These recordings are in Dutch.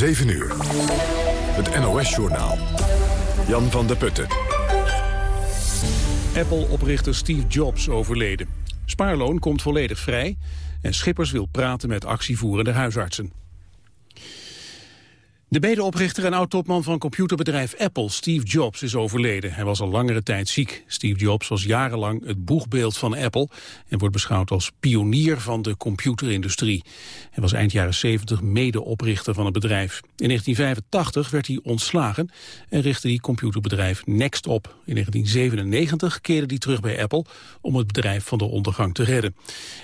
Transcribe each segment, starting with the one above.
7 uur. Het NOS-journaal. Jan van der Putten. Apple-oprichter Steve Jobs overleden. Spaarloon komt volledig vrij en Schippers wil praten met actievoerende huisartsen. De medeoprichter en oud-topman van computerbedrijf Apple, Steve Jobs, is overleden. Hij was al langere tijd ziek. Steve Jobs was jarenlang het boegbeeld van Apple... en wordt beschouwd als pionier van de computerindustrie. Hij was eind jaren 70 medeoprichter van het bedrijf. In 1985 werd hij ontslagen en richtte hij computerbedrijf Next op. In 1997 keerde hij terug bij Apple om het bedrijf van de ondergang te redden.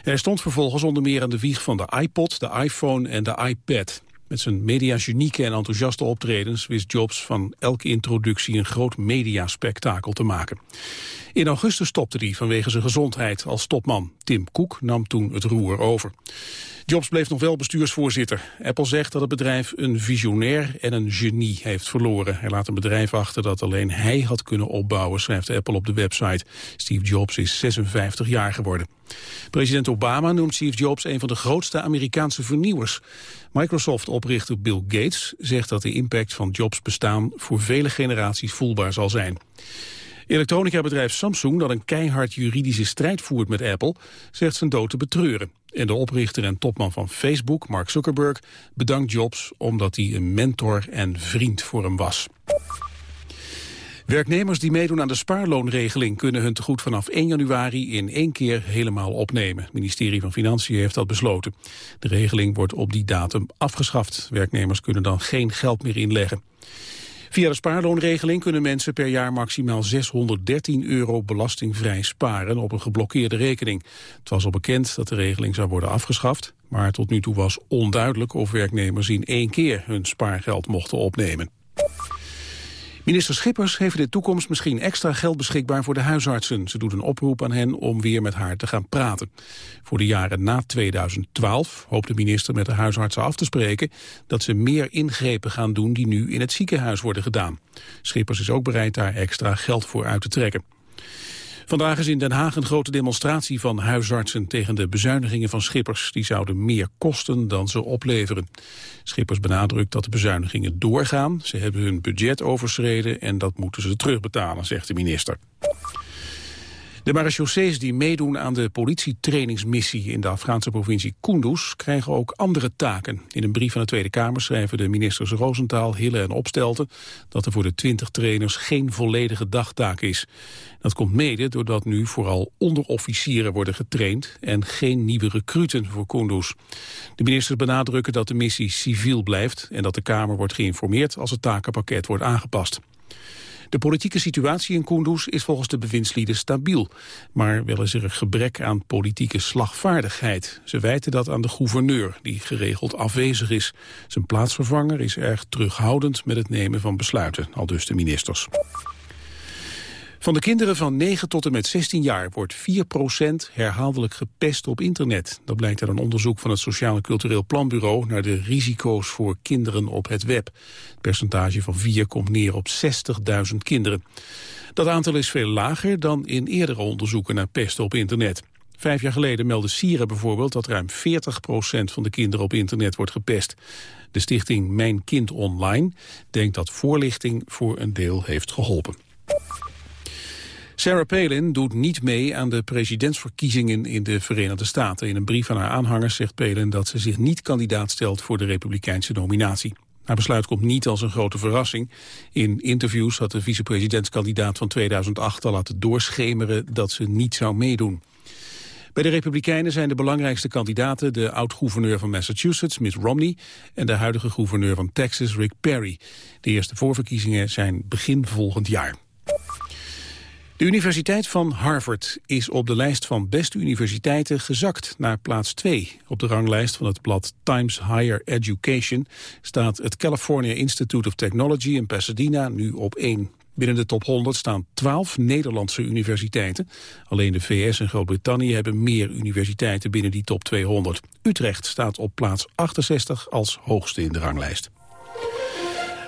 Hij stond vervolgens onder meer aan de wieg van de iPod, de iPhone en de iPad. Met zijn mediagenieke en enthousiaste optredens wist Jobs van elke introductie een groot mediaspectakel te maken. In augustus stopte hij vanwege zijn gezondheid als topman. Tim Cook nam toen het roer over. Jobs bleef nog wel bestuursvoorzitter. Apple zegt dat het bedrijf een visionair en een genie heeft verloren. Hij laat een bedrijf achter dat alleen hij had kunnen opbouwen, schrijft Apple op de website. Steve Jobs is 56 jaar geworden. President Obama noemt Steve Jobs een van de grootste Amerikaanse vernieuwers. Microsoft-oprichter Bill Gates zegt dat de impact van Jobs bestaan voor vele generaties voelbaar zal zijn. Elektronica-bedrijf Samsung, dat een keihard juridische strijd voert met Apple, zegt zijn dood te betreuren. En de oprichter en topman van Facebook, Mark Zuckerberg, bedankt Jobs omdat hij een mentor en vriend voor hem was. Werknemers die meedoen aan de spaarloonregeling kunnen hun tegoed vanaf 1 januari in één keer helemaal opnemen. Het ministerie van Financiën heeft dat besloten. De regeling wordt op die datum afgeschaft. Werknemers kunnen dan geen geld meer inleggen. Via de spaarloonregeling kunnen mensen per jaar maximaal 613 euro belastingvrij sparen op een geblokkeerde rekening. Het was al bekend dat de regeling zou worden afgeschaft, maar tot nu toe was onduidelijk of werknemers in één keer hun spaargeld mochten opnemen. Minister Schippers heeft in de toekomst misschien extra geld beschikbaar voor de huisartsen. Ze doet een oproep aan hen om weer met haar te gaan praten. Voor de jaren na 2012 hoopt de minister met de huisartsen af te spreken dat ze meer ingrepen gaan doen die nu in het ziekenhuis worden gedaan. Schippers is ook bereid daar extra geld voor uit te trekken. Vandaag is in Den Haag een grote demonstratie van huisartsen tegen de bezuinigingen van Schippers. Die zouden meer kosten dan ze opleveren. Schippers benadrukt dat de bezuinigingen doorgaan. Ze hebben hun budget overschreden en dat moeten ze terugbetalen, zegt de minister. De marechaussees die meedoen aan de politietrainingsmissie in de Afghaanse provincie Kunduz krijgen ook andere taken. In een brief van de Tweede Kamer schrijven de ministers Roosentaal, Hille en Opstelten dat er voor de 20 trainers geen volledige dagtaak is. Dat komt mede doordat nu vooral onderofficieren worden getraind en geen nieuwe recruten voor Kunduz. De ministers benadrukken dat de missie civiel blijft en dat de Kamer wordt geïnformeerd als het takenpakket wordt aangepast. De politieke situatie in Kunduz is volgens de bewindslieden stabiel. Maar wel is er een gebrek aan politieke slagvaardigheid. Ze wijten dat aan de gouverneur, die geregeld afwezig is. Zijn plaatsvervanger is erg terughoudend met het nemen van besluiten, al dus de ministers. Van de kinderen van 9 tot en met 16 jaar wordt 4% herhaaldelijk gepest op internet. Dat blijkt uit een onderzoek van het Sociaal en Cultureel Planbureau naar de risico's voor kinderen op het web. Het percentage van 4 komt neer op 60.000 kinderen. Dat aantal is veel lager dan in eerdere onderzoeken naar pesten op internet. Vijf jaar geleden meldde Sieren bijvoorbeeld dat ruim 40% van de kinderen op internet wordt gepest. De stichting Mijn Kind Online denkt dat voorlichting voor een deel heeft geholpen. Sarah Palin doet niet mee aan de presidentsverkiezingen in de Verenigde Staten. In een brief aan haar aanhangers zegt Palin dat ze zich niet kandidaat stelt voor de republikeinse nominatie. Haar besluit komt niet als een grote verrassing. In interviews had de vicepresidentskandidaat van 2008 al laten doorschemeren dat ze niet zou meedoen. Bij de Republikeinen zijn de belangrijkste kandidaten de oud-gouverneur van Massachusetts, Mitt Romney, en de huidige gouverneur van Texas, Rick Perry. De eerste voorverkiezingen zijn begin volgend jaar. De Universiteit van Harvard is op de lijst van beste universiteiten gezakt naar plaats 2. Op de ranglijst van het blad Times Higher Education staat het California Institute of Technology in Pasadena nu op 1. Binnen de top 100 staan 12 Nederlandse universiteiten. Alleen de VS en Groot-Brittannië hebben meer universiteiten binnen die top 200. Utrecht staat op plaats 68 als hoogste in de ranglijst.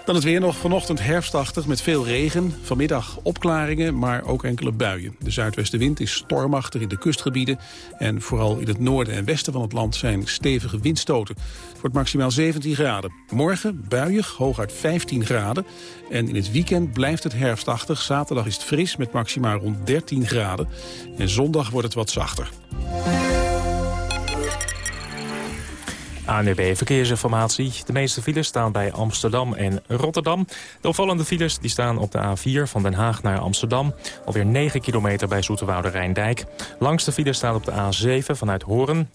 Dan het weer nog vanochtend herfstachtig met veel regen. Vanmiddag opklaringen, maar ook enkele buien. De zuidwestenwind is stormachtig in de kustgebieden. En vooral in het noorden en westen van het land zijn stevige windstoten. Het wordt maximaal 17 graden. Morgen buiig, hooguit 15 graden. En in het weekend blijft het herfstachtig. Zaterdag is het fris met maximaal rond 13 graden. En zondag wordt het wat zachter. ANWB Verkeersinformatie. De meeste files staan bij Amsterdam en Rotterdam. De opvallende files die staan op de A4 van Den Haag naar Amsterdam. Alweer 9 kilometer bij Zoeterwoude Rijndijk. Langste file staat op de A7 vanuit Horen.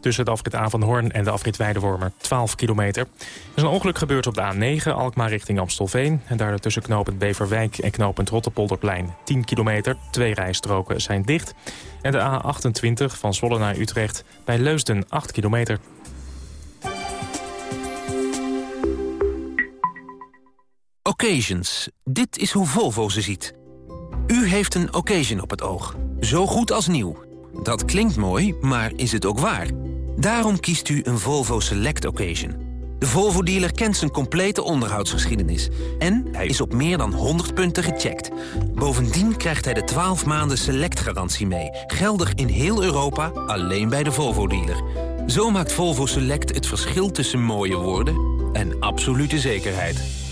Tussen de afrit A van Hoorn en de afrit Weidewormer 12 kilometer. Er is een ongeluk gebeurd op de A9 Alkmaar richting Amstelveen. En daardoor tussen knooppunt Beverwijk en knooppunt Rotterpolderplein 10 kilometer. Twee rijstroken zijn dicht. En de A28 van Zwolle naar Utrecht bij Leusden 8 kilometer. Occasions. Dit is hoe Volvo ze ziet. U heeft een occasion op het oog. Zo goed als nieuw. Dat klinkt mooi, maar is het ook waar? Daarom kiest u een Volvo Select Occasion. De Volvo-dealer kent zijn complete onderhoudsgeschiedenis. En hij is op meer dan 100 punten gecheckt. Bovendien krijgt hij de 12 maanden Select-garantie mee. Geldig in heel Europa, alleen bij de Volvo-dealer. Zo maakt Volvo Select het verschil tussen mooie woorden en absolute zekerheid.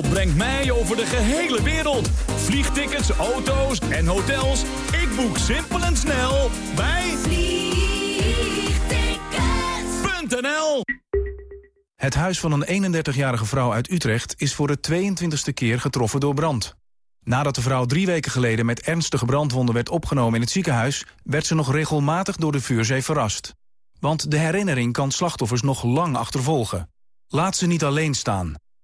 Brengt mij over de gehele wereld. Vliegtickets, auto's en hotels. Ik boek simpel en snel bij vliegtickets.nl Het huis van een 31-jarige vrouw uit Utrecht is voor de 22e keer getroffen door brand. Nadat de vrouw drie weken geleden met ernstige brandwonden werd opgenomen in het ziekenhuis... werd ze nog regelmatig door de vuurzee verrast. Want de herinnering kan slachtoffers nog lang achtervolgen. Laat ze niet alleen staan.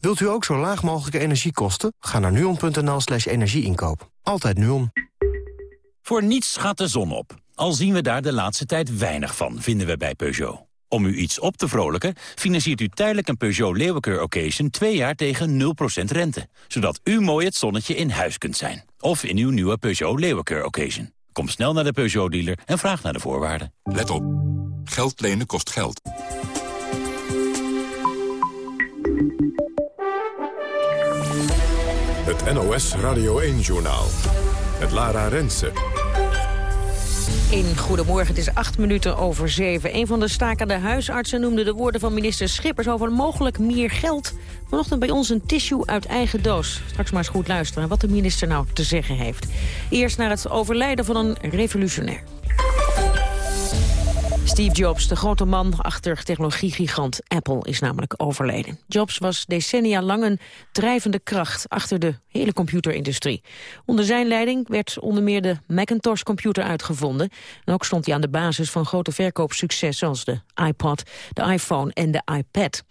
Wilt u ook zo laag mogelijke energiekosten? Ga naar nuon.nl slash energieinkoop. Altijd Nuon. Voor niets gaat de zon op. Al zien we daar de laatste tijd weinig van, vinden we bij Peugeot. Om u iets op te vrolijken, financiert u tijdelijk een Peugeot Leeuwenkeur Occasion... twee jaar tegen 0% rente. Zodat u mooi het zonnetje in huis kunt zijn. Of in uw nieuwe Peugeot Leeuwenkeur Occasion. Kom snel naar de Peugeot-dealer en vraag naar de voorwaarden. Let op. Geld lenen kost geld. Het NOS Radio 1-journaal. Het Lara Rensen. In Goedemorgen, het is acht minuten over zeven. Een van de stakende huisartsen noemde de woorden van minister Schippers... over mogelijk meer geld. Vanochtend bij ons een tissue uit eigen doos. Straks maar eens goed luisteren wat de minister nou te zeggen heeft. Eerst naar het overlijden van een revolutionair. Steve Jobs, de grote man achter technologiegigant Apple, is namelijk overleden. Jobs was decennia lang een drijvende kracht achter de hele computerindustrie. Onder zijn leiding werd onder meer de Macintosh-computer uitgevonden. En ook stond hij aan de basis van grote verkoopsuccessen zoals de iPod, de iPhone en de iPad.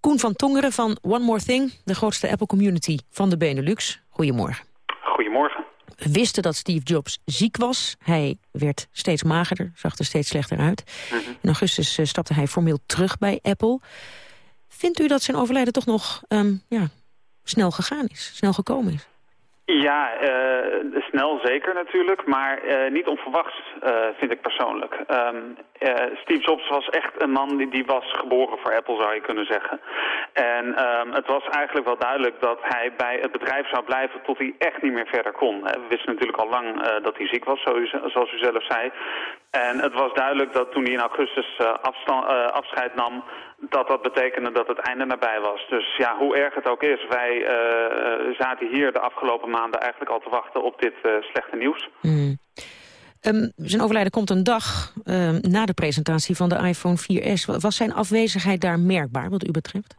Koen van Tongeren van One More Thing, de grootste Apple-community van de Benelux. Goedemorgen. Goedemorgen wisten dat Steve Jobs ziek was. Hij werd steeds magerder, zag er steeds slechter uit. Mhm. In augustus uh, stapte hij formeel terug bij Apple. Vindt u dat zijn overlijden toch nog um, ja, snel gegaan is, snel gekomen is? Ja, uh, snel zeker natuurlijk, maar uh, niet onverwachts uh, vind ik persoonlijk. Um, Steve Jobs was echt een man die, die was geboren voor Apple zou je kunnen zeggen. En um, het was eigenlijk wel duidelijk dat hij bij het bedrijf zou blijven tot hij echt niet meer verder kon. We wisten natuurlijk al lang dat hij ziek was, zoals u zelf zei. En het was duidelijk dat toen hij in augustus afscheid nam dat dat betekende dat het einde nabij was. Dus ja, hoe erg het ook is, wij uh, zaten hier de afgelopen maanden eigenlijk al te wachten op dit uh, slechte nieuws. Mm. Um, zijn overlijden komt een dag um, na de presentatie van de iPhone 4S. Was zijn afwezigheid daar merkbaar wat u betreft?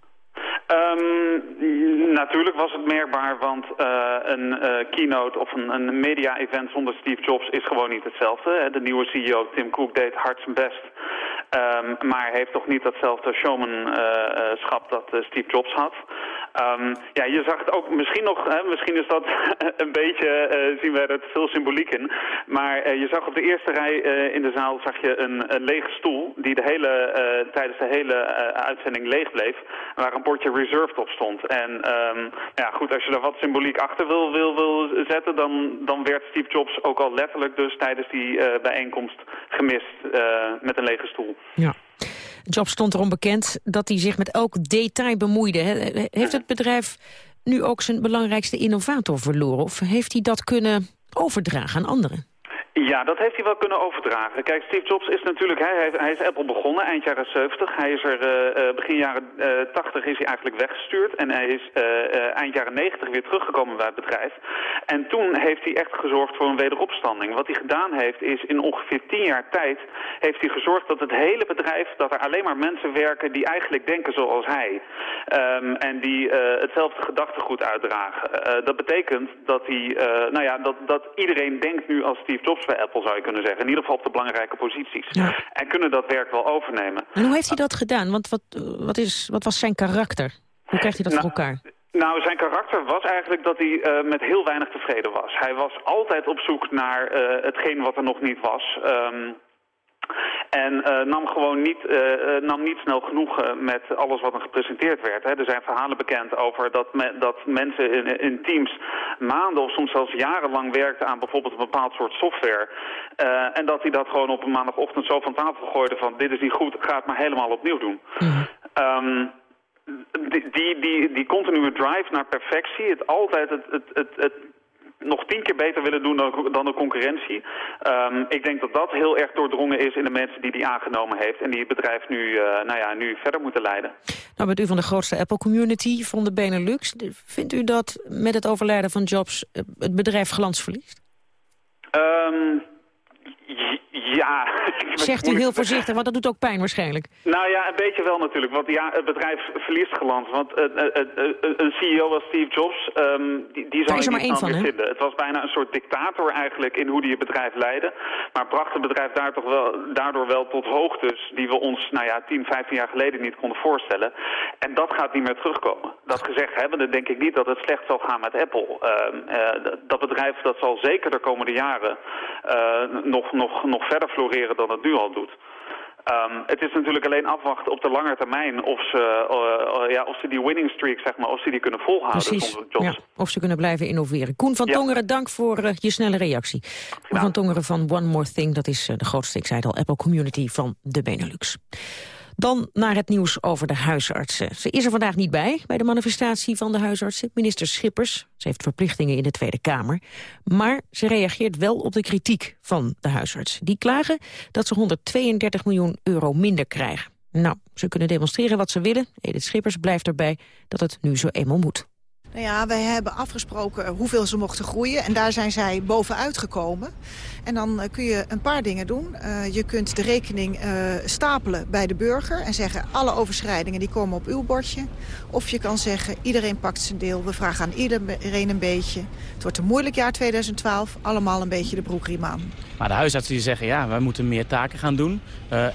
Um, Natuurlijk was het merkbaar, want uh, een uh, keynote of een, een media-event zonder Steve Jobs is gewoon niet hetzelfde. De nieuwe CEO Tim Cook deed hard zijn best, um, maar heeft toch niet datzelfde showmanschap dat uh, Steve Jobs had. Um, ja, je zag het ook misschien nog, hè, misschien is dat een beetje, uh, zien we er veel symboliek in. Maar uh, je zag op de eerste rij uh, in de zaal zag je een, lege stoel die de hele, tijdens de hele uitzending leeg bleef. Waar een bordje reserved op stond. En um, ja, goed, als je daar wat symboliek achter wil, wil, wil zetten, dan, dan werd Steve Jobs ook al letterlijk dus tijdens die bijeenkomst gemist met een lege stoel. Ja. Jobs stond erom bekend dat hij zich met elk detail bemoeide. Heeft het bedrijf nu ook zijn belangrijkste innovator verloren? Of heeft hij dat kunnen overdragen aan anderen? Ja, dat heeft hij wel kunnen overdragen. Kijk, Steve Jobs is natuurlijk, hij, hij is Apple begonnen eind jaren 70. Hij is er uh, begin jaren uh, 80 is hij eigenlijk weggestuurd. En hij is eind jaren 90 weer teruggekomen bij het bedrijf. En toen heeft hij echt gezorgd voor een wederopstanding. Wat hij gedaan heeft is in ongeveer tien jaar tijd heeft hij gezorgd dat het hele bedrijf, dat er alleen maar mensen werken die eigenlijk denken zoals hij. Um, en die hetzelfde gedachtegoed uitdragen. dat betekent dat hij, nou ja, dat, dat iedereen denkt nu als Steve Jobs bij Apple, zou je kunnen zeggen. In ieder geval op de belangrijke posities. En kunnen dat werk wel overnemen. En hoe heeft hij dat gedaan? Want wat, wat, is, wat was zijn karakter? Hoe krijgt hij dat nou, voor elkaar? Nou, zijn karakter was eigenlijk dat hij uh, met heel weinig tevreden was. Hij was altijd op zoek naar uh, hetgeen wat er nog niet was. Um, en uh, nam gewoon niet, uh, nam niet snel genoegen met alles wat er gepresenteerd werd. Hè. Er zijn verhalen bekend over dat, me, dat mensen in, in, teams maanden of soms zelfs jarenlang werkten aan bijvoorbeeld een bepaald soort software. Uh, en dat hij dat gewoon op een maandagochtend zo van tafel gooide van dit is niet goed, ga het maar helemaal opnieuw doen. Mm. Um, die, die, die, die continue drive naar perfectie, het altijd het, het, het, het nog tien keer beter willen doen dan, dan de concurrentie. Um, ik denk dat dat heel erg doordrongen is in de mensen die die aangenomen heeft... en die het bedrijf nu, uh, nou ja, nu verder moeten leiden. Nou bent u van de grootste Apple-community van de Benelux. Vindt u dat met het overlijden van Jobs het bedrijf glans verliest? Um, ja. Zegt u heel voorzichtig, want dat doet ook pijn waarschijnlijk. Nou ja, een beetje wel natuurlijk. Want ja, het bedrijf verliest geland. Want uh, uh, uh, een CEO als Steve Jobs, um, die, die zou je niet van, vinden. Het was bijna een soort dictator eigenlijk in hoe hij het bedrijf leidde. Maar bracht het bedrijf daar toch wel, daardoor wel tot hoogtes die we ons, nou ja, 10, 15 jaar geleden niet konden voorstellen. En dat gaat niet meer terugkomen. Dat gezegd hebben, dan denk ik niet dat het slecht zal gaan met Apple. Ehm, dat bedrijf dat zal zeker de komende jaren nog, nog, nog verder floreren dan het nu al doet. Um, het is natuurlijk alleen afwachten op de lange termijn of ze, uh, uh, ja, of ze die winning streak, zeg maar, of ze die kunnen volhouden. Precies, ja, of ze kunnen blijven innoveren. Koen van ja. Tongeren, dank voor uh, je snelle reactie. Koen van Tongeren van One More Thing, dat is de grootste, ik zei het al, Apple Community van de Benelux. Dan naar het nieuws over de huisartsen. Ze is er vandaag niet bij, bij de manifestatie van de huisartsen. Minister Schippers, ze heeft verplichtingen in de Tweede Kamer. Maar ze reageert wel op de kritiek van de huisartsen. Die klagen dat ze 132 miljoen euro minder krijgen. Nou, ze kunnen demonstreren wat ze willen. Edith Schippers blijft erbij dat het nu zo eenmaal moet. Nou ja, wij hebben afgesproken hoeveel ze mochten groeien. En daar zijn zij bovenuit gekomen. En dan uh, kun je een paar dingen doen. Uh, je kunt de rekening uh, stapelen bij de burger en zeggen... alle overschrijdingen die komen op uw bordje. Of je kan zeggen, iedereen pakt zijn deel. We vragen aan iedereen een beetje. Het wordt een moeilijk jaar 2012. Allemaal een beetje de broekriem aan. Maar de huisartsen die zeggen, ja, wij moeten meer taken gaan doen.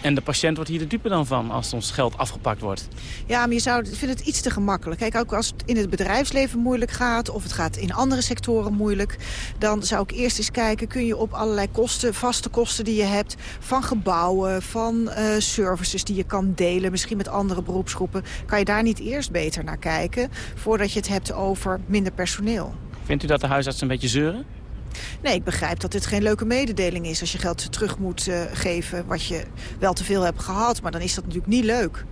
en de patiënt wordt hier de dupe dan van als ons geld afgepakt wordt. Ja, maar je zou, ik vind het iets te gemakkelijk. Kijk, ook als het in het bedrijfsleven moeilijk gaat... of het gaat in andere sectoren moeilijk... dan zou ik eerst eens kijken, kun je op allerlei kosten, vaste kosten die je hebt... van gebouwen, van uh, services die je kan delen, misschien met andere beroepsgroepen... kan je daar niet eerst beter naar kijken... voordat je het hebt over minder personeel. Vindt u dat de huisartsen een beetje zeuren? Nee, ik begrijp dat dit geen leuke mededeling is... als je geld terug moet uh, geven wat je wel te veel hebt gehad. Maar dan is dat natuurlijk niet leuk.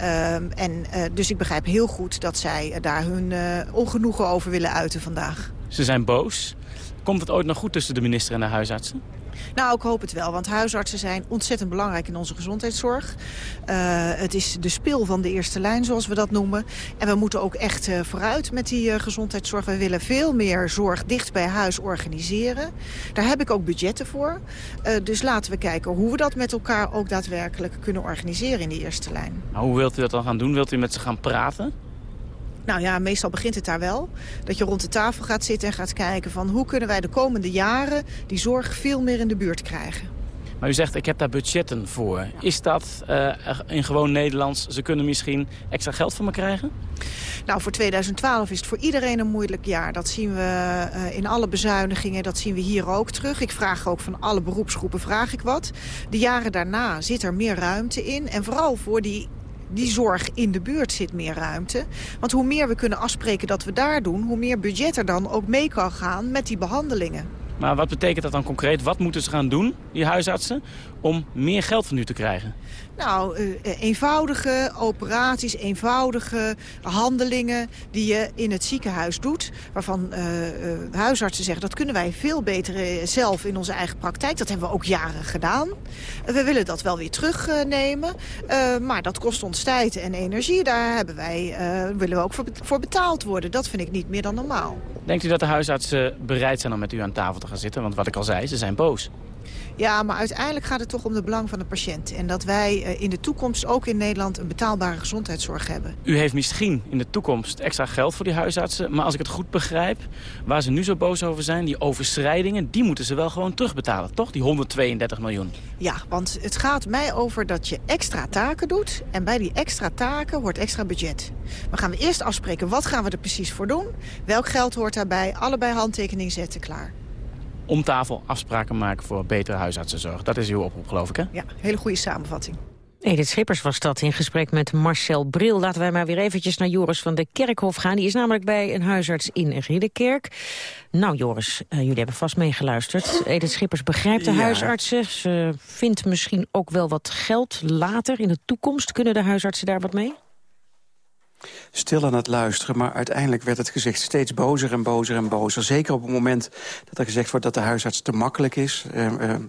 Uh, en, uh, dus ik begrijp heel goed dat zij daar hun ongenoegen over willen uiten vandaag. Ze zijn boos. Komt het ooit nog goed tussen de minister en de huisartsen? Nou, ik hoop het wel, want huisartsen zijn ontzettend belangrijk in onze gezondheidszorg. Uh, het is de spil van de eerste lijn, zoals we dat noemen. En we moeten ook echt uh, vooruit met die uh, gezondheidszorg. We willen veel meer zorg dicht bij huis organiseren. Daar heb ik ook budgetten voor. dus laten we kijken hoe we dat met elkaar ook daadwerkelijk kunnen organiseren in die eerste lijn. Maar hoe wilt u dat dan gaan doen? Wilt u met ze gaan praten? Nou ja, meestal begint het daar wel. Dat je rond de tafel gaat zitten en gaat kijken van... hoe kunnen wij de komende jaren die zorg veel meer in de buurt krijgen. Maar u zegt, ik heb daar budgetten voor. Is dat uh, in gewoon Nederlands, ze kunnen misschien extra geld van me krijgen? Nou, voor 2012 is het voor iedereen een moeilijk jaar. Dat zien we uh, in alle bezuinigingen, dat zien we hier ook terug. Ik vraag ook van alle beroepsgroepen, vraag ik wat. De jaren daarna zit er meer ruimte in. En vooral voor die die zorg in de buurt zit meer ruimte. Want hoe meer we kunnen afspreken dat we daar doen... hoe meer budget er dan ook mee kan gaan met die behandelingen. Maar wat betekent dat dan concreet? Wat moeten ze gaan doen, die huisartsen, om meer geld van u te krijgen? Nou, uh, eenvoudige operaties, eenvoudige handelingen die je in het ziekenhuis doet. Waarvan uh, huisartsen zeggen, dat kunnen wij veel beter zelf in onze eigen praktijk. Dat hebben we ook jaren gedaan. we willen dat wel weer terugnemen. maar dat kost ons tijd en energie. Daar hebben wij, willen we ook voor betaald worden. Dat vind ik niet meer dan normaal. Denkt u dat de huisartsen bereid zijn om met u aan tafel te gaan zitten? Want wat ik al zei, ze zijn boos. Ja, maar uiteindelijk gaat het toch om de belang van de patiënt. En dat wij eh, in de toekomst ook in Nederland een betaalbare gezondheidszorg hebben. U heeft misschien in de toekomst extra geld voor die huisartsen. Maar als ik het goed begrijp, waar ze nu zo boos over zijn... die overschrijdingen, die moeten ze wel gewoon terugbetalen, toch? Die 132 miljoen. Ja, want het gaat mij over dat je extra taken doet. En bij die extra taken hoort extra budget. Maar gaan we eerst afspreken, wat gaan we er precies voor doen? Welk geld hoort daarbij? Allebei handtekening zetten, klaar om tafel afspraken maken voor betere huisartsenzorg. Dat is uw oproep, geloof ik, hè? Ja, hele goede samenvatting. Edith Schippers was dat in gesprek met Marcel Bril. Laten wij maar weer eventjes naar Joris van de Kerkhof gaan. Die is namelijk bij een huisarts in Ridderkerk. Nou Joris, uh, jullie hebben vast meegeluisterd. Edith Schippers begrijpt de huisartsen. Ze vindt misschien ook wel wat geld later in de toekomst. Kunnen de huisartsen daar wat mee? Stil aan het luisteren. Maar uiteindelijk werd het gezicht steeds bozer en bozer en bozer. Zeker op het moment dat er gezegd wordt dat de huisarts te makkelijk is. Eh, eh,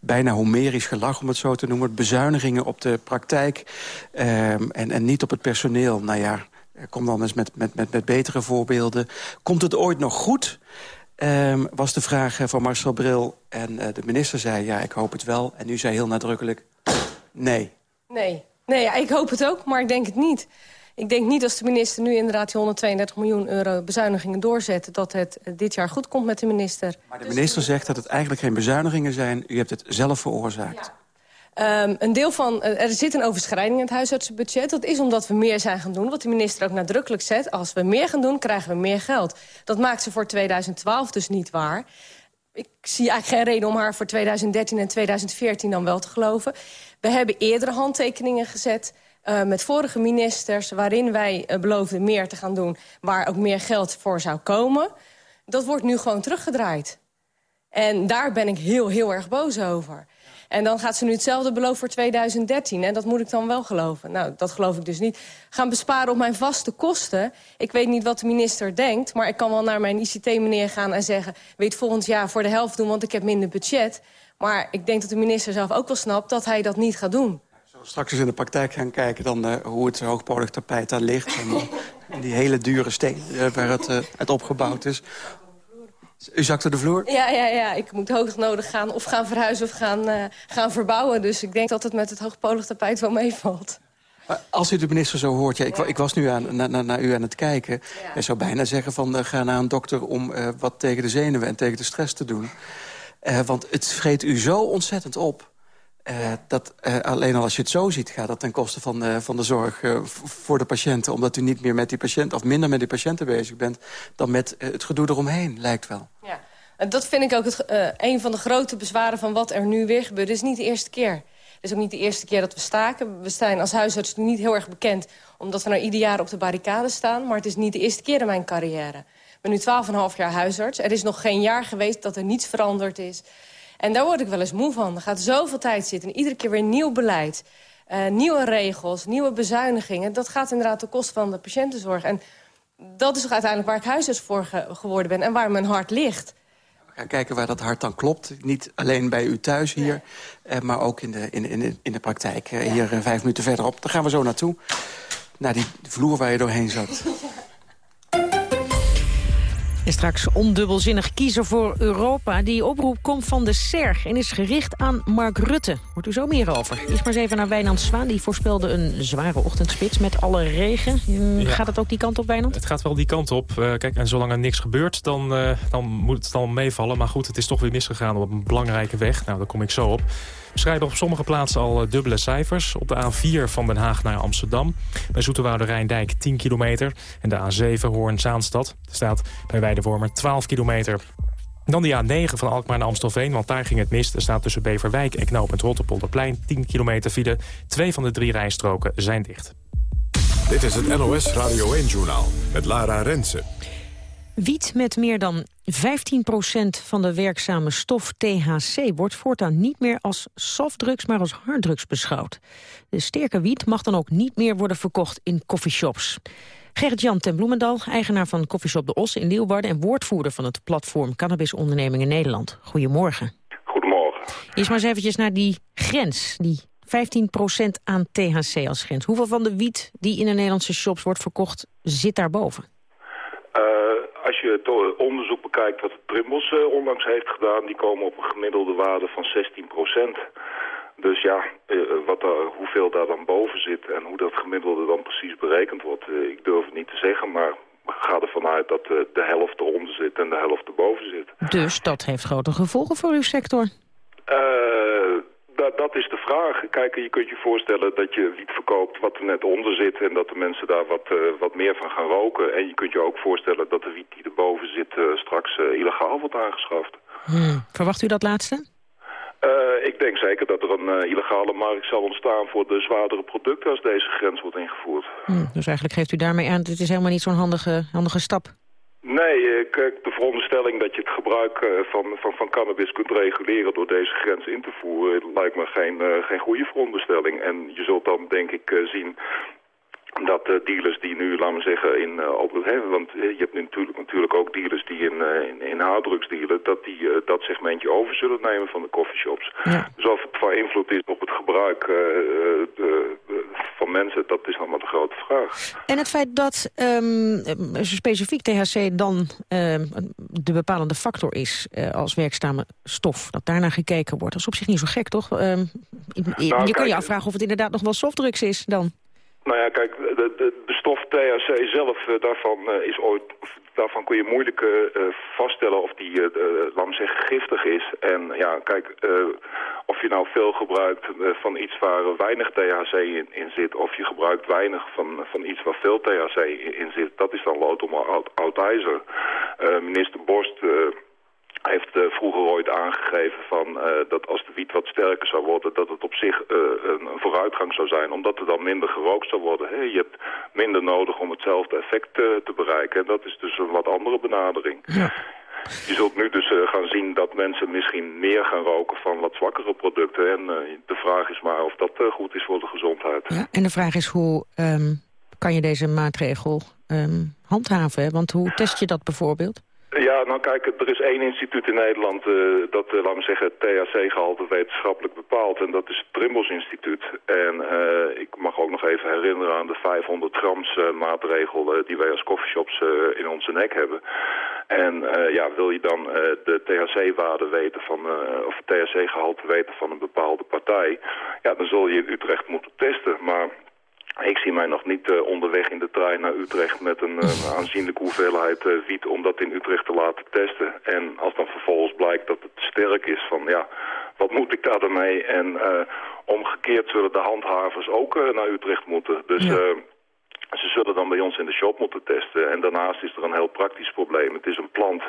bijna homerisch gelach, om het zo te noemen. Bezuinigingen op de praktijk eh, en, en niet op het personeel. Nou ja, kom dan eens met, met, met, met betere voorbeelden. Komt het ooit nog goed? Was de vraag van Marcel Bril. En uh, de minister zei, ja, ik hoop het wel. En u zei heel nadrukkelijk, nee. Nee, nee ik hoop het ook, maar ik denk het niet. Ik denk niet als de minister nu inderdaad die 132 miljoen euro bezuinigingen doorzet... dat het eh, dit jaar goed komt met de minister. Maar de minister zegt dat het eigenlijk geen bezuinigingen zijn. U hebt het zelf veroorzaakt. Um, een deel van, uh, er zit een overschrijding in het huisartsenbudget. Dat is omdat we meer zijn gaan doen. Wat de minister ook nadrukkelijk zet. Als we meer gaan doen, krijgen we meer geld. Dat maakt ze voor 2012 dus niet waar. Ik zie eigenlijk geen reden om haar voor 2013 en 2014 dan wel te geloven. We hebben eerdere handtekeningen gezet uh, met vorige ministers... waarin wij uh, beloofden meer te gaan doen... waar ook meer geld voor zou komen. Dat wordt nu gewoon teruggedraaid. En daar ben ik heel, heel erg boos over. En dan gaat ze nu hetzelfde beloven voor 2013. En dat moet ik dan wel geloven. Nou, dat geloof ik dus niet. Gaan besparen op mijn vaste kosten. Ik weet niet wat de minister denkt. Maar ik kan wel naar mijn ICT-meneer gaan en zeggen... weet volgend jaar voor de helft doen, want ik heb minder budget. Maar ik denk dat de minister zelf ook wel snapt dat hij dat niet gaat doen straks eens in de praktijk gaan kijken dan, uh, hoe het hoogpolig tapijt daar ligt. En, en, die hele dure steen uh, waar het, uh, het opgebouwd is. U zakte de vloer? Ja, ja, ja. Ik moet hoognodig gaan of gaan verhuizen of gaan, gaan verbouwen. Dus ik denk dat het met het hoogpolig tapijt wel meevalt. Als u de minister zo hoort, ja, ik, ik was nu aan, naar, naar u aan het kijken. Ja. zou bijna zeggen van ga naar een dokter om wat tegen de zenuwen en tegen de stress te doen. want het vreet u zo ontzettend op. Uh, dat, uh, alleen al als je het zo ziet, gaat dat ten koste van, van de zorg voor de patiënten. Omdat u niet meer met die patiënt, of minder met die patiënten bezig bent... dan met het gedoe eromheen, lijkt wel. Ja, en dat vind ik ook het, een van de grote bezwaren van wat er nu weer gebeurt. Het is niet de eerste keer. Het is ook niet de eerste keer dat we staken. We zijn als huisarts niet heel erg bekend... omdat we nou ieder jaar op de barricade staan. Maar het is niet de eerste keer in mijn carrière. Ik ben nu 12,5 jaar huisarts. Er is nog geen jaar geweest dat er niets veranderd is... En daar word ik wel eens moe van. Er gaat zoveel tijd zitten en iedere keer weer nieuw beleid. Uh, nieuwe regels, nieuwe bezuinigingen. Dat gaat inderdaad ten koste van de patiëntenzorg. En dat is toch uiteindelijk waar ik huisarts voor geworden ben... en waar mijn hart ligt. We gaan kijken waar dat hart dan klopt. Niet alleen bij u thuis hier, eh, maar ook in de, in, in, in de praktijk. Eh, ja. Hier vijf minuten verderop. Daar gaan we zo naartoe. Naar die vloer waar je doorheen zat. En straks ondubbelzinnig kiezen voor Europa. Die oproep komt van de SER en is gericht aan Mark Rutte. Hoort u zo meer over. Eerst maar eens even naar Wijnand Zwaan. Die voorspelde een zware ochtendspits met alle regen. Ja. Gaat het ook die kant op, Wijnand? Het gaat wel die kant op. Eh, kijk, en zolang er niks gebeurt, dan, eh, dan moet het dan meevallen. Maar goed, het is toch weer misgegaan op een belangrijke weg. Nou, daar kom ik zo op. Schrijven op sommige plaatsen al eh, dubbele cijfers. Op de A4 van Den Haag naar Amsterdam. Bij Zoeterwoude Rijndijk 10 kilometer. En de A7 Hoorn-Zaanstad. Staat bij Weidewormer 12 kilometer. Dan die A9 van Alkmaar naar Amstelveen, want daar ging het mis. Er staat tussen Beverwijk en knooppunt Rotterpolderplein 10 kilometer file. Twee van de drie rijstroken zijn dicht. Dit is het NOS Radio 1-journaal met Lara Rensen. Wiet met meer dan 15% van de werkzame stof THC... wordt voortaan niet meer als softdrugs, maar als harddrugs beschouwd. De sterke wiet mag dan ook niet meer worden verkocht in coffeeshops. Gerrit-Jan ten Bloemendal, eigenaar van Coffeeshop De Os in Leeuwarden... en woordvoerder van het platform Cannabisondernemingen Nederland. Goedemorgen. Goedemorgen. Eerst maar eens eventjes naar die grens, die 15% aan THC als grens. Hoeveel van de wiet die in de Nederlandse shops wordt verkocht zit daarboven? Als je het eh, onderzoek bekijkt wat Trimbos eh, onlangs heeft gedaan... die komen op een gemiddelde waarde van 16% Dus ja, eh, wat daar, hoeveel daar dan boven zit en hoe dat gemiddelde dan precies berekend wordt... ik durf het niet te zeggen, maar ga ervan uit dat de helft eronder zit en de helft erboven zit. Dus dat heeft grote gevolgen voor uw sector. Eh, dat, dat is de vraag. Kijk, je kunt je voorstellen dat je wiet verkoopt wat er net onder zit... en dat de mensen daar wat, eh, wat meer van gaan roken. En je kunt je ook voorstellen dat de wiet die erboven zit... eh, straks eh, illegaal wordt aangeschaft. Hmm. Verwacht u dat laatste? Ik denk zeker dat er een illegale markt zal ontstaan... voor de zwaardere producten als deze grens wordt ingevoerd. Hmm. Dus eigenlijk geeft u daarmee aan, dit is helemaal niet zo'n handige, handige stap. Nee, eh, kijk, de veronderstelling dat je het gebruik eh, van, van, van cannabis kunt reguleren door deze grens in te voeren, lijkt me geen, eh, geen goede veronderstelling. En je zult dan denk ik eh, zien dat eh, dealers die nu, laten we zeggen, in uh, op hebben, want eh, je hebt nu natuurlijk, natuurlijk ook dealers die in, in, in harddrugs dealen, dat die dat segmentje over zullen nemen van de coffeeshops. Dus of het van invloed is op het gebruik de- de- van mensen, dat is allemaal de grote vraag. En het feit dat eh, specifiek THC dan ehm, de bepalende factor is als werkzame stof, dat daarnaar gekeken wordt, dat is op zich niet zo gek, toch? Ehm, je je Nou, kan je afvragen of het inderdaad nog wel softdrugs is dan. Nou ja, kijk, de, stof THC zelf, eh, daarvan, eh, is ooit, daarvan kun je moeilijk eh, vaststellen of die, laten we zeggen, giftig is. En ja, kijk, of je nou veel gebruikt van iets waar weinig THC in, zit... of je gebruikt weinig van, van iets waar veel THC in, zit... dat is dan lood om oud, ijzer. Minister Borst... heeft eh, vroeger ooit aangegeven van, eh, dat als de wiet wat sterker zou worden... dat het op zich eh, een, vooruitgang zou zijn, omdat er dan minder gerookt zou worden. Je hebt minder nodig om hetzelfde effect te bereiken. En dat is dus een wat andere benadering. Je zult nu dus gaan zien dat mensen misschien meer gaan roken van wat zwakkere producten. En de vraag is maar of dat goed is voor de gezondheid. Ja, en de vraag is hoe ehm, kan je deze maatregel ehm, handhaven? hè? Want hoe test je dat bijvoorbeeld? Nou kijk, er is één instituut in Nederland eh, dat, eh, laten we zeggen, het THC-gehalte wetenschappelijk bepaalt. En dat is het Trimbos Instituut. En eh, ik mag ook nog even herinneren aan de 500 grams maatregel die wij als coffeeshops in onze nek hebben. En ja, wil je dan de THC-waarde weten van, of het THC-gehalte weten van een bepaalde partij, ja, dan zul je in Utrecht moeten testen. Maar ik zie mij nog niet eh, onderweg in de trein naar Utrecht met een eh, aanzienlijke hoeveelheid eh, wiet om dat in Utrecht te laten testen. En als dan vervolgens blijkt dat het sterk is van ja, wat moet ik daar dan mee? En omgekeerd zullen de handhavers ook naar Utrecht moeten. Dus eh, ze zullen dan bij ons in de shop moeten testen. En daarnaast is er een heel praktisch probleem. Het is een plant.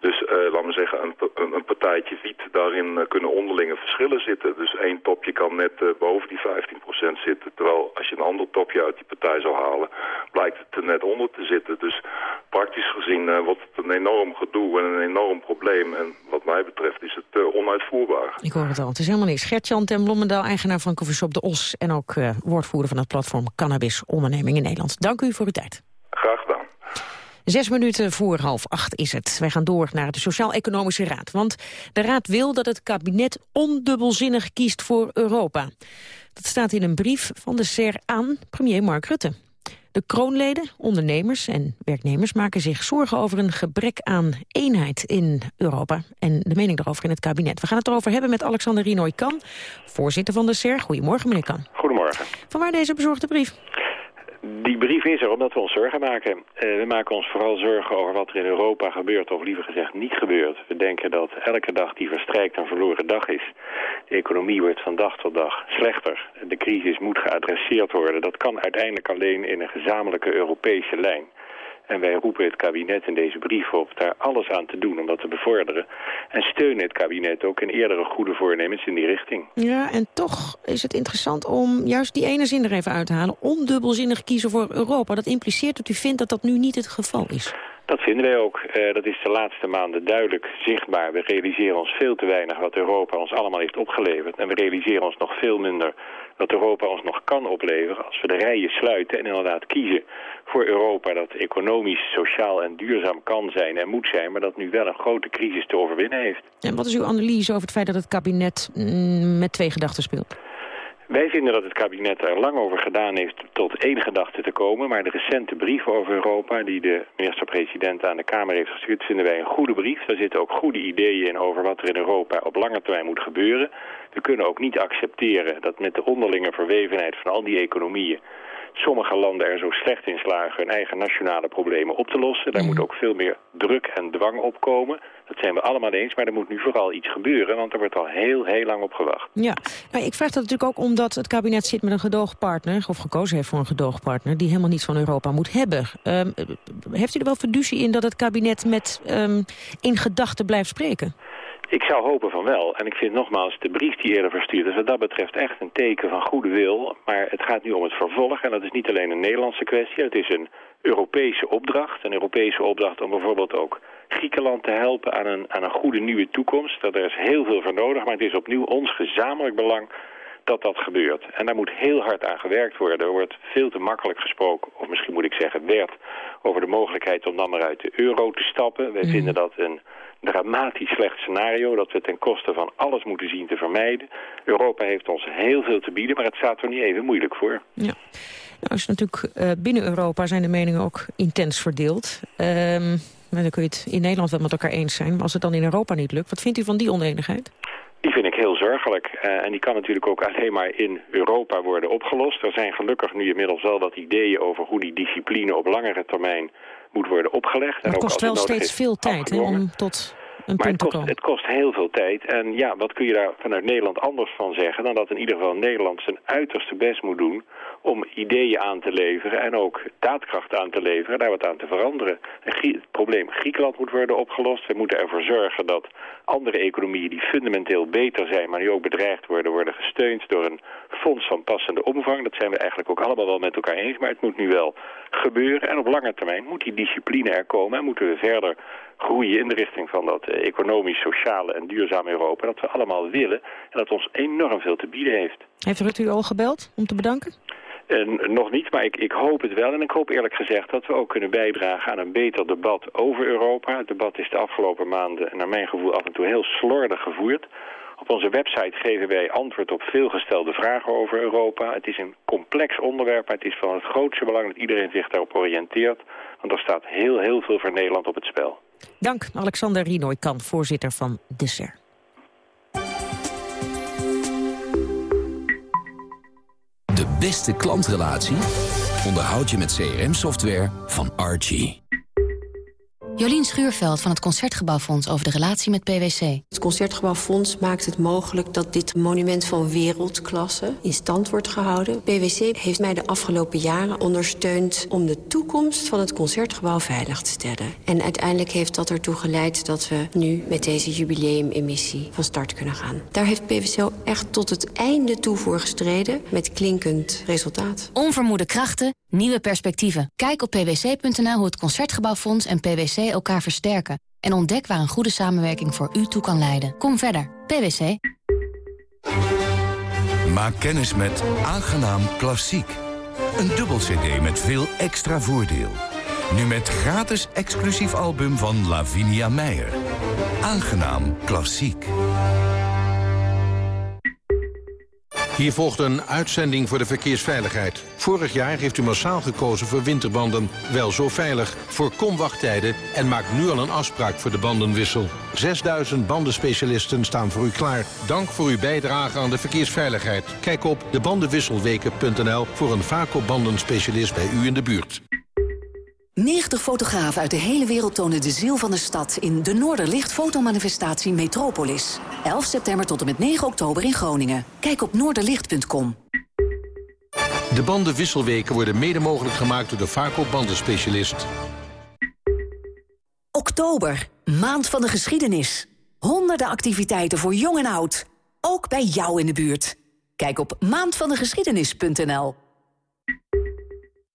Dus eh laten we zeggen, een, een, partijtje wiet, daarin eh, kunnen onderlinge verschillen zitten. Dus één topje kan net eh, boven die 15% zitten. Terwijl als je een ander topje uit die partij zou halen, blijkt het er net onder te zitten. Dus praktisch gezien wordt het een enorm gedoe en een enorm probleem. En wat mij betreft is het onuitvoerbaar. Ik hoor het al, het is helemaal niks. Gert-Jan ten Bloemendaal, eigenaar van Coffeeshop De Os... en ook woordvoerder van het platform Cannabis Onderneming in. Dank u voor uw tijd. Graag gedaan. Zes minuten voor half acht is het. Wij gaan door naar de Sociaal-Economische Raad. Want de Raad wil dat het kabinet ondubbelzinnig kiest voor Europa. Dat staat in een brief van de SER aan premier Mark Rutte. De kroonleden, ondernemers en werknemers maken zich zorgen over een gebrek aan eenheid in Europa. En de mening daarover in het kabinet. We gaan het erover hebben met Alexander Rinoy Kan, voorzitter van de SER. Goedemorgen, meneer Kan. Goedemorgen. Vanwaar deze bezorgde brief? Die brief is er omdat we ons zorgen maken. Uh, we maken ons vooral zorgen over wat er in Europa gebeurt, of liever gezegd niet gebeurt. We denken dat elke dag die verstrijkt een verloren dag is. De economie wordt van dag tot dag slechter. De crisis moet geadresseerd worden. Dat kan uiteindelijk alleen in een gezamenlijke Europese lijn. En wij roepen het kabinet in deze brief op daar alles aan te doen om dat te bevorderen. En steunen het kabinet ook in eerdere goede voornemens in die richting. Ja, en toch is het interessant om juist die ene zin er even uit te halen. Ondubbelzinnig kiezen voor Europa. Dat impliceert dat u vindt dat dat nu niet het geval is. Dat vinden wij ook. Uh, dat is de laatste maanden duidelijk zichtbaar. We realiseren ons veel te weinig wat Europa ons allemaal heeft opgeleverd. En we realiseren ons nog veel minder wat Europa ons nog kan opleveren als we de rijen sluiten en inderdaad kiezen voor Europa dat economisch, sociaal en duurzaam kan zijn en moet zijn, maar dat nu wel een grote crisis te overwinnen heeft. En wat is uw analyse over het feit dat het kabinet mm, met twee gedachten speelt? Wij vinden dat het kabinet er lang over gedaan heeft tot één gedachte te komen. Maar de recente brief over Europa die de minister-president aan de Kamer heeft gestuurd... vinden wij een goede brief. Daar zitten ook goede ideeën in over wat er in Europa op lange termijn moet gebeuren. We kunnen ook niet accepteren dat met de onderlinge verwevenheid van al die economieën sommige landen er zo slecht in slagen hun eigen nationale problemen op te lossen. Daar mhm. moet ook veel meer druk en dwang op komen. Dat zijn we allemaal eens, maar er moet nu vooral iets gebeuren... want er wordt al heel, heel lang op gewacht. Ja, nou, ik vraag dat natuurlijk ook omdat het kabinet zit met een gedoogpartner... of gekozen heeft voor een gedoogpartner... die helemaal niets van Europa moet hebben. Um, heeft u er wel fiducie in dat het kabinet met um, in gedachten blijft spreken? Ik zou hopen van wel. En ik vind nogmaals de brief die eerder verstuurd is... wat dat betreft echt een teken van goede wil. Maar het gaat nu om het vervolg. En dat is niet alleen een Nederlandse kwestie. Het is een Europese opdracht. Een Europese opdracht om bijvoorbeeld ook Griekenland te helpen... aan een, aan een goede nieuwe toekomst. Dat er is heel veel voor nodig. Maar het is opnieuw ons gezamenlijk belang dat dat gebeurt. En daar moet heel hard aan gewerkt worden. Er wordt veel te makkelijk gesproken, of misschien moet ik zeggen werd... over de mogelijkheid om dan maar uit de euro te stappen. Wij mm. vinden dat een dramatisch slecht scenario... dat we ten koste van alles moeten zien te vermijden. Europa heeft ons heel veel te bieden, maar het staat er niet even moeilijk voor. Ja. Nou is natuurlijk uh, binnen Europa zijn de meningen ook intens verdeeld. Um, dan kun je het in Nederland wel met elkaar eens zijn. Maar als het dan in Europa niet lukt, wat vindt u van die oneenigheid? Die vind ik heel zorgelijk. Uh, en die kan natuurlijk ook alleen maar in Europa worden opgelost. Er zijn gelukkig nu inmiddels wel wat ideeën over hoe die discipline op langere termijn moet worden opgelegd. Maar het kost wel steeds veel tijd hè, om tot een maar punt het kost, het kost heel veel tijd. En ja, wat kun je daar vanuit Nederland anders van zeggen... dan dat in ieder geval Nederland zijn uiterste best moet doen... om ideeën aan te leveren en ook daadkracht aan te leveren... en daar wat aan te veranderen. Het probleem Griekenland moet worden opgelost. We moeten ervoor zorgen dat andere economieën die fundamenteel beter zijn... maar die ook bedreigd worden, worden gesteund door een fonds van passende omvang. Dat zijn we eigenlijk ook allemaal wel met elkaar eens. Maar het moet nu wel gebeuren. En op lange termijn moet die discipline er komen... en moeten we verder groeien in de richting van dat eh, economisch, sociale en duurzame Europa. Dat we allemaal willen en dat ons enorm veel te bieden heeft. Heeft Rutte u al gebeld om te bedanken? En nog niet, maar ik, ik hoop het wel. En ik hoop eerlijk gezegd dat we ook kunnen bijdragen aan een beter debat over Europa. Het debat is de afgelopen maanden, naar mijn gevoel, af en toe heel slordig gevoerd. Op onze website geven wij antwoord op veelgestelde vragen over Europa. Het is een complex onderwerp, maar het is van het grootste belang dat iedereen zich daarop oriënteert. Want er staat heel, heel veel voor Nederland op het spel. Dank, Alexander Rinoy-Kan, voorzitter van de De beste klantrelatie onderhoud je met CRM-software van Archie. Jolien Schuurveld van het Concertgebouwfonds over de relatie met PwC. Het Concertgebouwfonds maakt het mogelijk dat dit monument van wereldklasse in stand wordt gehouden. PwC heeft mij de afgelopen jaren ondersteund om de toekomst van het Concertgebouw veilig te stellen. En uiteindelijk heeft dat ertoe geleid dat we nu met deze jubileumemissie van start kunnen gaan. Daar heeft PwC echt tot het einde toe voor gestreden met klinkend resultaat. Onvermoede krachten, nieuwe perspectieven. Kijk op pwc.nl hoe het Concertgebouwfonds en PwC elkaar versterken en ontdek waar een goede samenwerking voor u toe kan leiden. Kom verder. PwC. Maak kennis met Aangenaam Klassiek. Een dubbel cd met veel extra voordeel. Nu met gratis exclusief album van Lavinia Meijer. Aangenaam Klassiek. Hier volgt een uitzending voor de verkeersveiligheid. Vorig jaar heeft u massaal gekozen voor winterbanden. Wel zo veilig. Voorkom wachttijden en maak nu al een afspraak voor de bandenwissel. 6000 bandenspecialisten staan voor u klaar. Dank voor uw bijdrage aan de verkeersveiligheid. Kijk op debandenwisselweken.nl voor een Vaco-bandenspecialist bij u in de buurt. 90 fotografen uit de hele wereld tonen de ziel van de stad... in de Noorderlicht fotomanifestatie Metropolis. 11 september tot en met 9 oktober in Groningen. Kijk op noorderlicht.com. De bandenwisselweken worden mede mogelijk gemaakt door de Vaco bandenspecialist. Oktober, maand van de geschiedenis. Honderden activiteiten voor jong en oud. Ook bij jou in de buurt. Kijk op maandvandegeschiedenis.nl.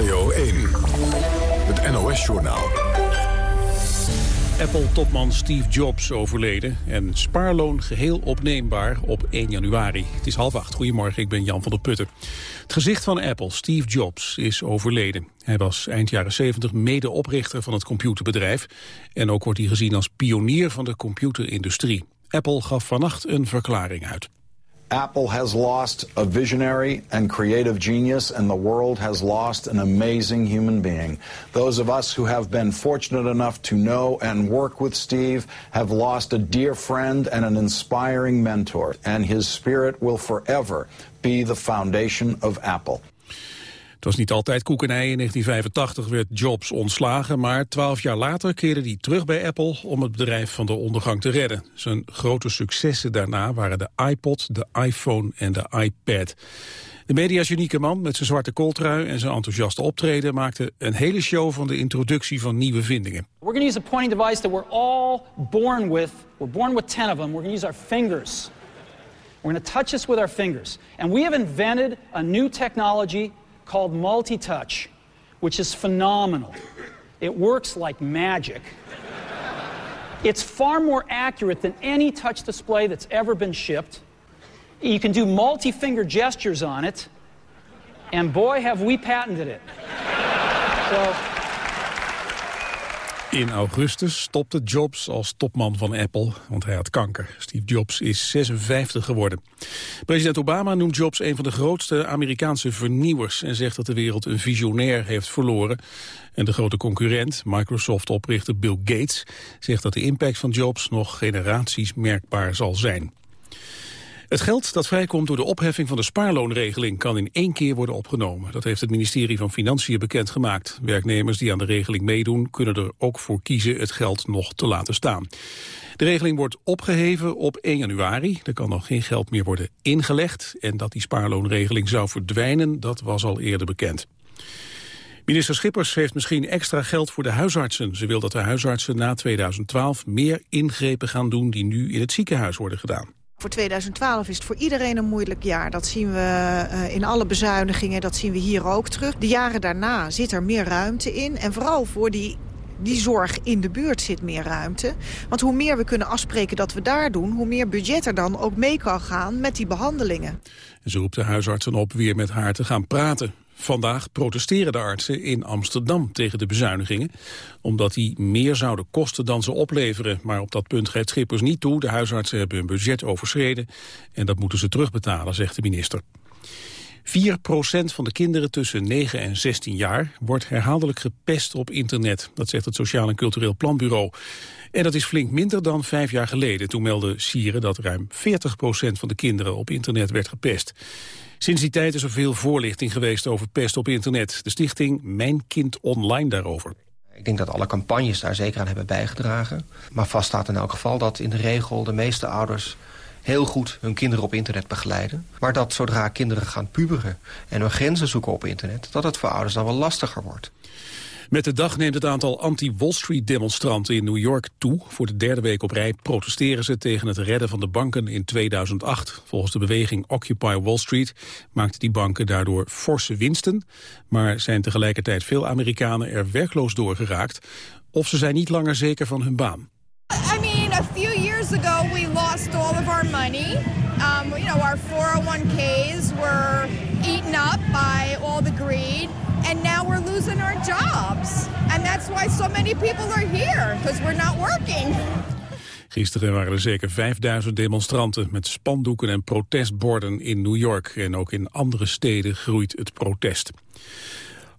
Radio 1, het NOS-journaal. Apple-topman Steve Jobs overleden en spaarloon geheel opneembaar op 1 januari. Het is half acht. Goedemorgen, ik ben Jan van der Putten. Het gezicht van Apple, Steve Jobs, is overleden. Hij was eind jaren 70 medeoprichter van het computerbedrijf... en ook wordt hij gezien als pionier van de computerindustrie. Apple gaf vannacht een verklaring uit. Apple has lost a visionary and creative genius, and the world has lost an amazing human being. Those of us who have been fortunate enough to know and work with Steve have lost a dear friend and an inspiring mentor, and his spirit will forever be the foundation of Apple. Het was niet altijd koekenij. In 1985 werd Jobs ontslagen, maar twaalf jaar later keerde hij terug bij Apple om het bedrijf van de ondergang te redden. Zijn grote successen daarna waren de iPod, de iPhone en de iPad. De media's unieke man met zijn zwarte kooltrui en zijn enthousiaste optreden maakte een hele show van de introductie van nieuwe vindingen. We're going to use a pointing device that we're all born with. We're born with 10 of them. We're going to use our fingers. We're going to touch this with our fingers. And we have invented a new technology called multi-touch, which is phenomenal. It works like magic. It's far more accurate than any touch display that's ever been shipped. You can do multi-finger gestures on it, and boy, have we patented it. So, In augustus stopte Jobs als topman van Apple, want hij had kanker. Steve Jobs is 56 geworden. President Obama noemt Jobs een van de grootste Amerikaanse vernieuwers... en zegt dat de wereld een visionair heeft verloren. En de grote concurrent, Microsoft-oprichter Bill Gates... zegt dat de impact van Jobs nog generaties merkbaar zal zijn. Het geld dat vrijkomt door de opheffing van de spaarloonregeling kan in één keer worden opgenomen. Dat heeft het ministerie van Financiën bekendgemaakt. Werknemers die aan de regeling meedoen kunnen er ook voor kiezen het geld nog te laten staan. De regeling wordt opgeheven op 1 januari. Er kan nog geen geld meer worden ingelegd. En dat die spaarloonregeling zou verdwijnen, dat was al eerder bekend. Minister Schippers heeft misschien extra geld voor de huisartsen. Ze wil dat de huisartsen na 2012 meer ingrepen gaan doen die nu in het ziekenhuis worden gedaan. Voor 2012 is het voor iedereen een moeilijk jaar. Dat zien we uh, in alle bezuinigingen, dat zien we hier ook terug. De jaren daarna zit er meer ruimte in. En vooral voor die, die zorg in de buurt zit meer ruimte. Want hoe meer we kunnen afspreken dat we daar doen... hoe meer budget er dan ook mee kan gaan met die behandelingen. Ze roept de huisartsen op weer met haar te gaan praten. Vandaag protesteren de artsen in Amsterdam tegen de bezuinigingen, omdat die meer zouden kosten dan ze opleveren. Maar op dat punt geeft Schippers niet toe. De huisartsen hebben hun budget overschreden en dat moeten ze terugbetalen, zegt de minister. 4% van de kinderen tussen 9 en 16 jaar wordt herhaaldelijk gepest op internet. Dat zegt het Sociaal en Cultureel Planbureau. En dat is flink minder dan vijf jaar geleden. Toen meldde Sieren dat ruim 40% van de kinderen op internet werd gepest. Sinds die tijd is er veel voorlichting geweest over pest op internet. De stichting Mijn Kind Online daarover. Ik denk dat alle campagnes daar zeker aan hebben bijgedragen. Maar vast staat in elk geval dat in de regel de meeste ouders heel goed hun kinderen op internet begeleiden. Maar dat zodra kinderen gaan puberen en hun grenzen zoeken op internet... dat het voor ouders dan wel lastiger wordt. Met de dag neemt het aantal anti-Wall Street-demonstranten in New York toe. Voor de derde week op rij protesteren ze tegen het redden van de banken in 2008. Volgens de beweging Occupy Wall Street maakten die banken daardoor forse winsten. Maar zijn tegelijkertijd veel Amerikanen er werkloos door geraakt. Of ze zijn niet langer zeker van hun baan. I mean, a few years ago we lost all of our money. Um, you know, our 401ks were eaten up by all the greed. And now that's why so many people are here, because we're not working. Gisteren waren er zeker 5000 demonstranten met spandoeken en protestborden in New York. En ook in andere steden groeit het protest.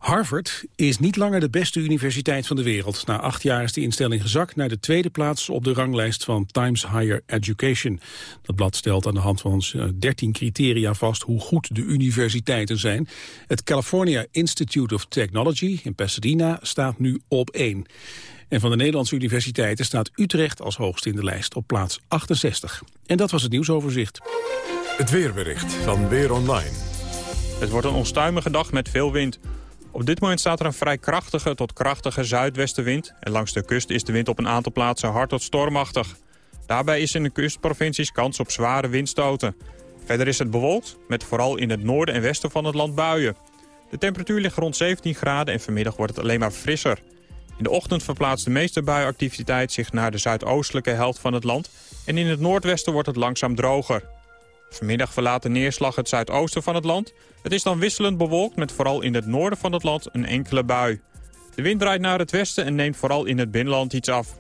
Harvard is niet langer de beste universiteit van de wereld. Na acht jaar is de instelling gezakt naar de tweede plaats op de ranglijst van Times Higher Education. Dat blad stelt aan de hand van 13 criteria vast hoe goed de universiteiten zijn. Het California Institute of Technology in Pasadena staat nu op één. En van de Nederlandse universiteiten staat Utrecht als hoogste in de lijst op plaats 68. En dat was het nieuwsoverzicht. Het weerbericht van Weer Online. Het wordt een onstuimige dag met veel wind. Op dit moment staat er een vrij krachtige tot krachtige zuidwestenwind... en langs de kust is de wind op een aantal plaatsen hard tot stormachtig. Daarbij is in de kustprovincies kans op zware windstoten. Verder is het bewolkt, met vooral in het noorden en westen van het land buien. De temperatuur ligt rond 17 graden en vanmiddag wordt het alleen maar frisser. In de ochtend verplaatst de meeste buienactiviteit zich naar de zuidoostelijke helft van het land... en in het noordwesten wordt het langzaam droger. Vanmiddag verlaat de neerslag het zuidoosten van het land. Het is dan wisselend bewolkt met vooral in het noorden van het land een enkele bui. De wind draait naar het westen en neemt vooral in het binnenland iets af.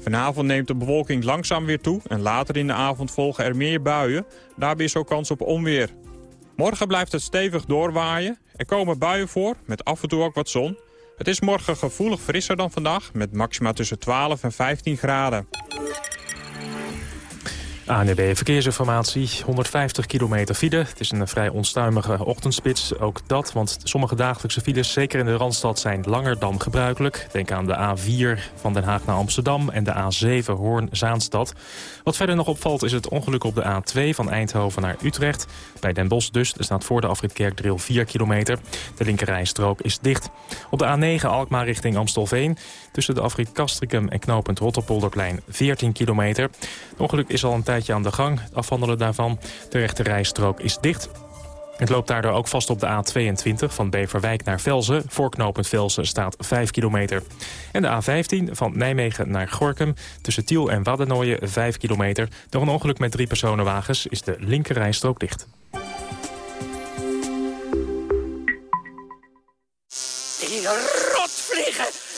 Vanavond neemt de bewolking langzaam weer toe en later in de avond volgen er meer buien. Daarbij is ook kans op onweer. Morgen blijft het stevig doorwaaien. Er komen buien voor, met af en toe ook wat zon. Het is morgen gevoelig frisser dan vandaag, met maxima tussen 12 en 15 graden. ANB Verkeersinformatie, 150 kilometer file. Het is een vrij onstuimige ochtendspits, ook dat. Want sommige dagelijkse files, zeker in de Randstad, zijn langer dan gebruikelijk. Denk aan de A4 van Den Haag naar Amsterdam en de A7 Hoorn-Zaanstad. Wat verder nog opvalt is het ongeluk op de A2 van Eindhoven naar Utrecht. Bij Den Bosch dus, er staat voor de afrit Kerkdriel 4 kilometer. De linkerrijstrook is dicht. Op de A9 Alkmaar richting Amstelveen. Tussen de afrit Castricum en knooppunt Rotterpolderplein 14 kilometer. Het ongeluk is al een tijdje aan de gang. Het afhandelen daarvan. De rechterrijstrook is dicht. Het loopt daardoor ook vast op de A22 van Beverwijk naar Velzen. Voor knooppunt Velzen staat 5 kilometer. En de A15 van Nijmegen naar Gorkum. Tussen Tiel en Waddenooien 5 kilometer. Door een ongeluk met drie personenwagens is de linkerrijstrook dicht.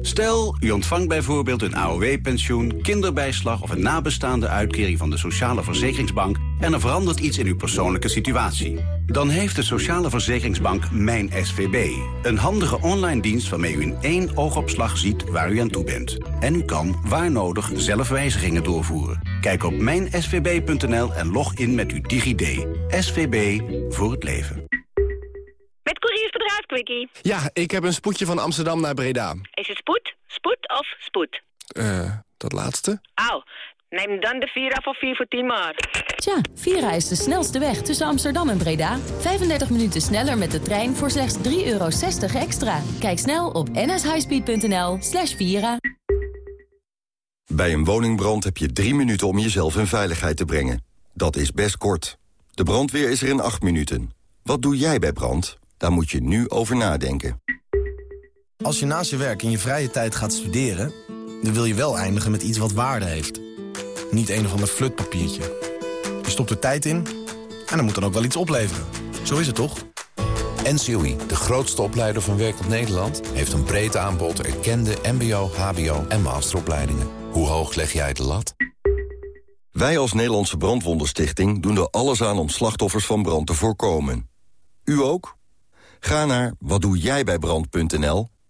Stel, u ontvangt bijvoorbeeld een AOW-pensioen, kinderbijslag... of een nabestaande uitkering van de Sociale Verzekeringsbank... en er verandert iets in uw persoonlijke situatie. Dan heeft de Sociale Verzekeringsbank Mijn SVB. Een handige online dienst waarmee u in één oogopslag ziet waar u aan toe bent. En u kan, waar nodig, zelf wijzigingen doorvoeren. Kijk op mijnsvb.nl en log in met uw DigiD. SVB voor het leven. Met couriersbedrijf Quickie. Ja, ik heb een spoedje van Amsterdam naar Breda. Is het spoed, spoed of spoed? Eh, dat laatste? Au, neem dan de Vira voor 4 voor 10 maar. Tja, Vira is de snelste weg tussen Amsterdam en Breda. 35 minuten sneller met de trein voor slechts 3,60 euro extra. Kijk snel op nshighspeed.nl slash Vira. Bij een woningbrand heb je drie minuten om jezelf in veiligheid te brengen. Dat is best kort. De brandweer is er in acht minuten. Wat doe jij bij brand? Daar moet je nu over nadenken. Als je naast je werk in je vrije tijd gaat studeren... dan wil je wel eindigen met iets wat waarde heeft. Niet een of ander flutpapiertje. Je stopt er tijd in en dan moet dan ook wel iets opleveren. Zo is het toch? NCOI, de grootste opleider van werkend Nederland... heeft een breed aanbod erkende mbo, hbo en masteropleidingen. Hoe hoog leg jij de lat? Wij als Nederlandse Brandwondenstichting doen er alles aan om slachtoffers van brand te voorkomen. U ook? Ga naar watdoejijbijbrand.nl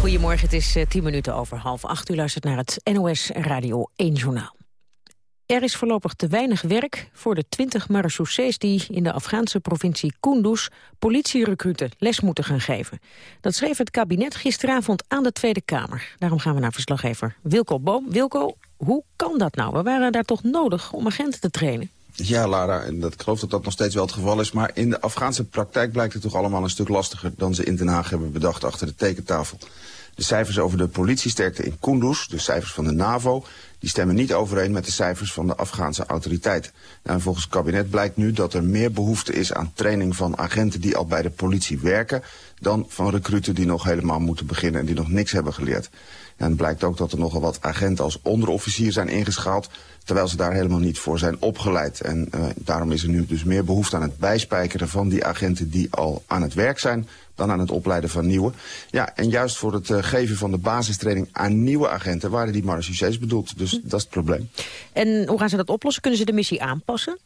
Goedemorgen, het is 10 minuten over half acht. U luistert naar het NOS Radio 1 Journaal. Er is voorlopig te weinig werk voor de 20 marechaussees die in de Afghaanse provincie Kunduz politierecruten les moeten gaan geven. Dat schreef het kabinet gisteravond aan de Tweede Kamer. Daarom gaan we naar verslaggever Wilco Boom. Wilco, hoe kan dat nou? We waren daar toch nodig om agenten te trainen? Ja, Lara, en dat, ik geloof dat dat nog steeds wel het geval is. Maar in de Afghaanse praktijk blijkt het toch allemaal een stuk lastiger... dan ze in Den Haag hebben bedacht achter de tekentafel. De cijfers over de politiesterkte in Kunduz, de cijfers van de NAVO... die stemmen niet overeen met de cijfers van de Afghaanse autoriteit. Nou, en volgens het kabinet blijkt nu dat er meer behoefte is aan training van agenten... die al bij de politie werken, dan van recruten die nog helemaal moeten beginnen... en die nog niks hebben geleerd. En het blijkt ook dat er nogal wat agenten als onderofficier zijn ingeschaald... terwijl ze daar helemaal niet voor zijn opgeleid. En uh, daarom is er nu dus meer behoefte aan het bijspijkeren van die agenten... die al aan het werk zijn dan aan het opleiden van nieuwe. Ja, en juist voor het uh, geven van de basistraining aan nieuwe agenten... waren die marechaussees bedoeld. Dus dat is het probleem. En hoe gaan ze dat oplossen? Kunnen ze de missie aanpassen?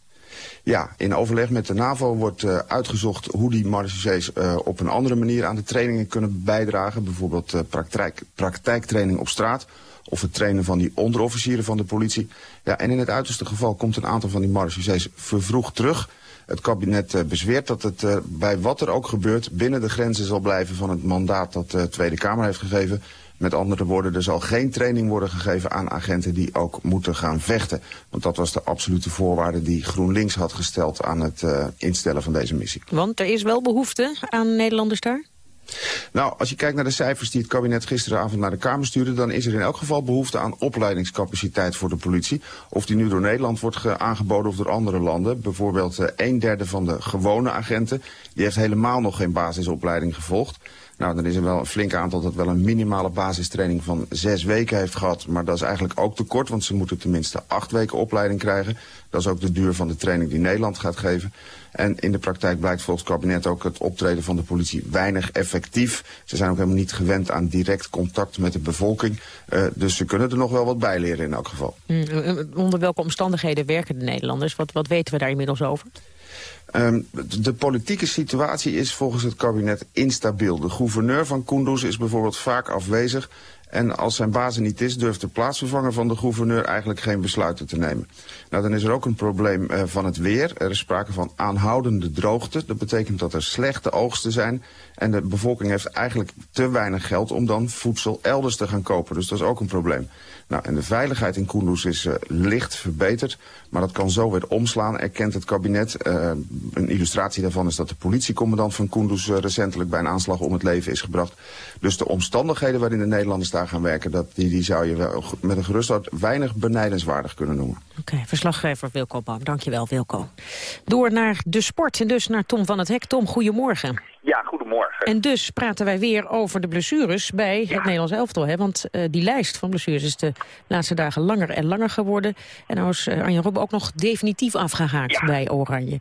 Ja, in overleg met de NAVO wordt uh, uitgezocht hoe die marechaussees uh, op een andere manier aan de trainingen kunnen bijdragen. Bijvoorbeeld uh, praktijk, praktijktraining op straat of het trainen van die onderofficieren van de politie. Ja, en in het uiterste geval komt een aantal van die marechaussees vervroegd terug. Het kabinet uh, bezweert dat het uh, bij wat er ook gebeurt binnen de grenzen zal blijven van het mandaat dat de Tweede Kamer heeft gegeven. Met andere woorden, er zal geen training worden gegeven aan agenten die ook moeten gaan vechten. Want dat was de absolute voorwaarde die GroenLinks had gesteld aan het instellen van deze missie. Want er is wel behoefte aan Nederlanders daar? Nou, als je kijkt naar de cijfers die het kabinet gisteravond naar de Kamer stuurde... dan is er in elk geval behoefte aan opleidingscapaciteit voor de politie. Of die nu door Nederland wordt aangeboden of door andere landen. Bijvoorbeeld uh, een derde van de gewone agenten... die heeft helemaal nog geen basisopleiding gevolgd. Nou, dan is er wel een flink aantal dat wel een minimale basistraining van zes weken heeft gehad. Maar dat is eigenlijk ook te kort, want ze moeten tenminste acht weken opleiding krijgen. Dat is ook de duur van de training die Nederland gaat geven. En in de praktijk blijkt volgens het kabinet ook het optreden van de politie weinig effectief. Ze zijn ook helemaal niet gewend aan direct contact met de bevolking. Uh, dus ze kunnen er nog wel wat bij leren in elk geval. Mm, onder welke omstandigheden werken de Nederlanders? Wat, wat weten we daar inmiddels over? Um, de politieke situatie is volgens het kabinet instabiel. De gouverneur van Kunduz is bijvoorbeeld vaak afwezig... En als zijn baas niet is, durft de plaatsvervanger van de gouverneur eigenlijk geen besluiten te nemen. Nou, dan is er ook een probleem uh, van het weer. Er is sprake van aanhoudende droogte. Dat betekent dat er slechte oogsten zijn. En de bevolking heeft eigenlijk te weinig geld om dan voedsel elders te gaan kopen. Dus dat is ook een probleem. Nou, en de veiligheid in Kunduz is uh, licht verbeterd. Maar dat kan zo weer omslaan, erkent het kabinet. Uh, een illustratie daarvan is dat de politiecommandant van Kunduz uh, recentelijk bij een aanslag om het leven is gebracht. Dus de omstandigheden waarin de Nederlanders daar gaan werken, dat, die, die zou je wel met een gerust hart weinig benijdenswaardig kunnen noemen. Oké, verslaggever Wilco Bam. Dankjewel, Wilco. Door naar de sport en dus naar Tom van het Hek. Tom, goedemorgen. Ja, goedemorgen. En dus praten wij weer over de blessures bij het Nederlands elftal. Hè? Want uh, die lijst van blessures is de laatste dagen langer en langer geworden. En nou is uh, Arjen Robben ook nog definitief afgehaakt ja. bij Oranje.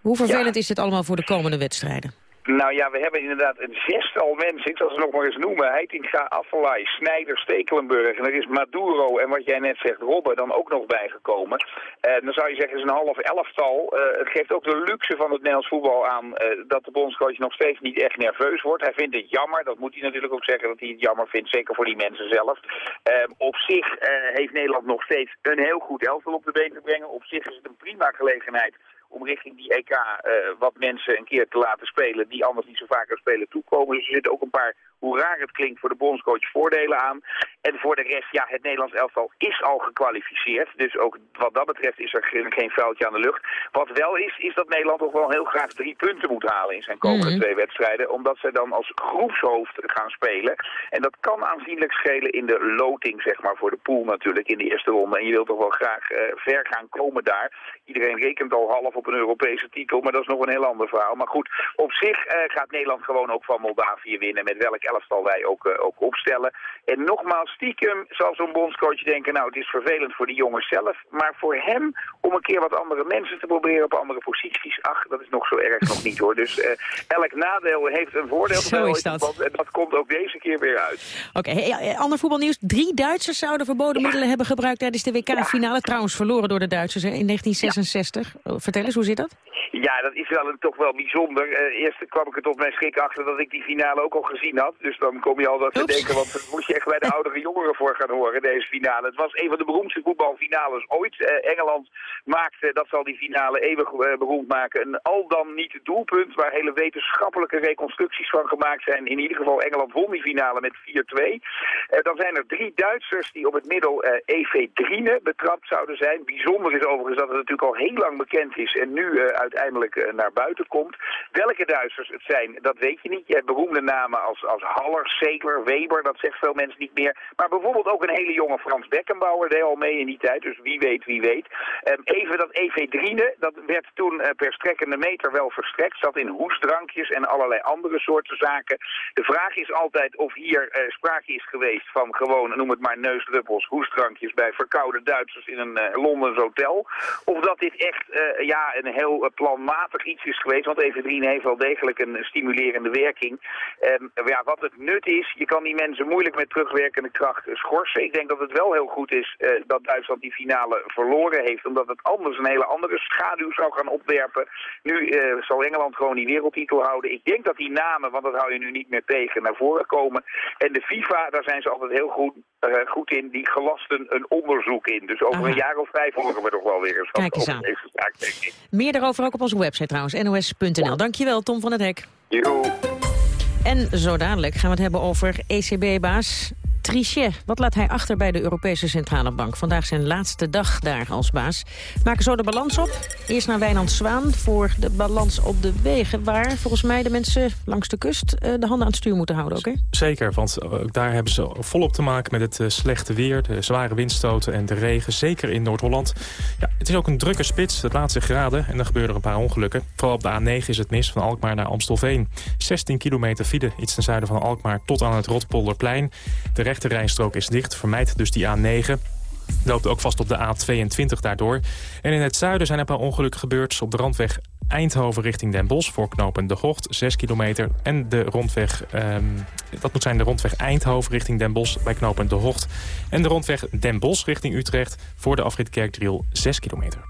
Hoe vervelend ja. is dit allemaal voor de komende wedstrijden? Nou ja, we hebben inderdaad een zestal mensen, ik zal ze nog maar eens noemen. Heitinga, Affelay, Snijder, Stekelenburg en er is Maduro en wat jij net zegt, Robben, dan ook nog bijgekomen. En dan zou je zeggen, het is een half elftal. Uh, het geeft ook de luxe van het Nederlands voetbal aan uh, dat de bondscoach nog steeds niet echt nerveus wordt. Hij vindt het jammer, dat moet hij natuurlijk ook zeggen dat hij het jammer vindt, zeker voor die mensen zelf. Uh, op zich heeft Nederland nog steeds een heel goed elftal op de been te brengen. Op zich is het een prima gelegenheid om richting die EK uh, wat mensen een keer te laten spelen die anders niet zo vaak aan spelen toekomen. Dus er zitten ook een paar, hoe raar het klinkt, voor de bondscoach voordelen aan. En voor de rest, ja, het Nederlands elftal is al gekwalificeerd. Dus ook wat dat betreft is er geen, geen vuiltje aan de lucht. Wat wel is, is dat Nederland toch wel heel graag drie punten moet halen in zijn komende mm -hmm. twee wedstrijden. Omdat ze dan als groepshoofd gaan spelen. En dat kan aanzienlijk schelen in de loting, zeg maar, voor de pool natuurlijk in de eerste ronde. En je wilt toch wel graag uh, ver gaan komen daar. Iedereen rekent al half op een Europese titel, maar dat is nog een heel ander verhaal. Maar goed, op zich uh, gaat Nederland gewoon ook van Moldavië winnen, met welk elftal wij ook, ook opstellen. En nogmaals, stiekem zal zo'n bondscoach denken, nou het is vervelend voor die jongens zelf. Maar voor hem, om een keer wat andere mensen te proberen op andere posities, ach, dat is nog zo erg nog niet hoor. Dus elk nadeel heeft een voordeel. Zo is dat. En dat komt ook deze keer weer uit. Oké, okay, ander voetbalnieuws. Drie Duitsers zouden verboden middelen hebben gebruikt tijdens de WK-finale. Trouwens verloren door de Duitsers in 1966. Vertel eens, hoe zit dat? Ja, dat is wel een, toch wel bijzonder. Uh, eerst kwam ik er tot mijn schrik achter dat ik die finale ook al gezien had. Dus dan kom je al dat te denken, want dan moest je echt bij de oudere jongeren voor gaan horen, deze finale. Het was een van de beroemdste voetbalfinales ooit. Uh, Engeland maakte, dat zal die finale eeuwig uh, beroemd maken, een al dan niet doelpunt waar hele wetenschappelijke reconstructies van gemaakt zijn. In ieder geval, Engeland won die finale met 4-2. dan zijn er drie Duitsers die op het middel Ephedrine betrapt zouden zijn. Bijzonder is overigens dat het natuurlijk al heel lang bekend is en nu uiteindelijk uiteindelijk eh, naar buiten komt. Welke Duitsers het zijn, dat weet je niet. Je hebt beroemde namen als, als Haller, Segler, Weber, dat zegt veel mensen niet meer. Maar bijvoorbeeld ook een hele jonge Frans Beckenbauer deed al mee in die tijd. Dus wie weet, wie weet. Um, even dat ephedrine, dat werd toen uh, per strekkende meter wel verstrekt. Zat in hoesdrankjes en allerlei andere soorten zaken. De vraag is altijd of hier uh, sprake is geweest van gewoon, noem het maar neusdruppels, hoesdrankjes bij verkoude Duitsers in een Londens hotel. Of dat dit echt ja, een heel planmatig iets is geweest. Want ephedrine heeft wel degelijk een stimulerende werking. Um, ja, wat het nut is, je kan die mensen moeilijk met terugwerkende kracht schorsen. Ik denk dat het wel heel goed is uh, dat Duitsland die finale verloren heeft. Omdat het anders een hele andere schaduw zou gaan opwerpen. Nu uh, zal Engeland gewoon die wereldtitel houden. Ik denk dat die namen, want dat hou je nu niet meer tegen, naar voren komen. En de FIFA, daar zijn ze altijd heel goed, uh, goed in. Die gelasten een onderzoek in. Dus over Aha. een jaar of vijf horen we toch wel weer eens Kijk eens aan. deze zaak, denk ik. Meer daarover ook op onze website trouwens, nos.nl. Dankjewel, Tom van het Hek. Jo. En zo dadelijk gaan we het hebben over ECB-baas Trichet, wat laat hij achter bij de Europese Centrale Bank? Vandaag zijn laatste dag daar als baas. Maken zo de balans op. Eerst naar Wijnand Zwaan voor de balans op de wegen... waar volgens mij de mensen langs de kust uh, de handen aan het stuur moeten houden. Oké? Zeker, want ook daar hebben ze volop te maken met het uh, slechte weer... de zware windstoten en de regen, zeker in Noord-Holland. Ja, het is ook een drukke spits, het laatste graden... en er gebeuren een paar ongelukken. Vooral op de A9 is het mis van Alkmaar naar Amstelveen. 16 kilometer file, iets ten zuiden van Alkmaar tot aan het Rotpolderplein. De rechte rijstrook is dicht, vermijdt dus die A9 loopt ook vast op de A22 daardoor. En in het zuiden zijn een paar ongelukken gebeurd. Op de randweg Eindhoven richting Den Bosch voor knopen De Hocht, 6 kilometer. En de rondweg, um, dat moet zijn de rondweg Eindhoven richting Den Bosch bij knopen De Hocht. En de rondweg Den Bosch richting Utrecht voor de afrit Kerkdriel, 6 kilometer.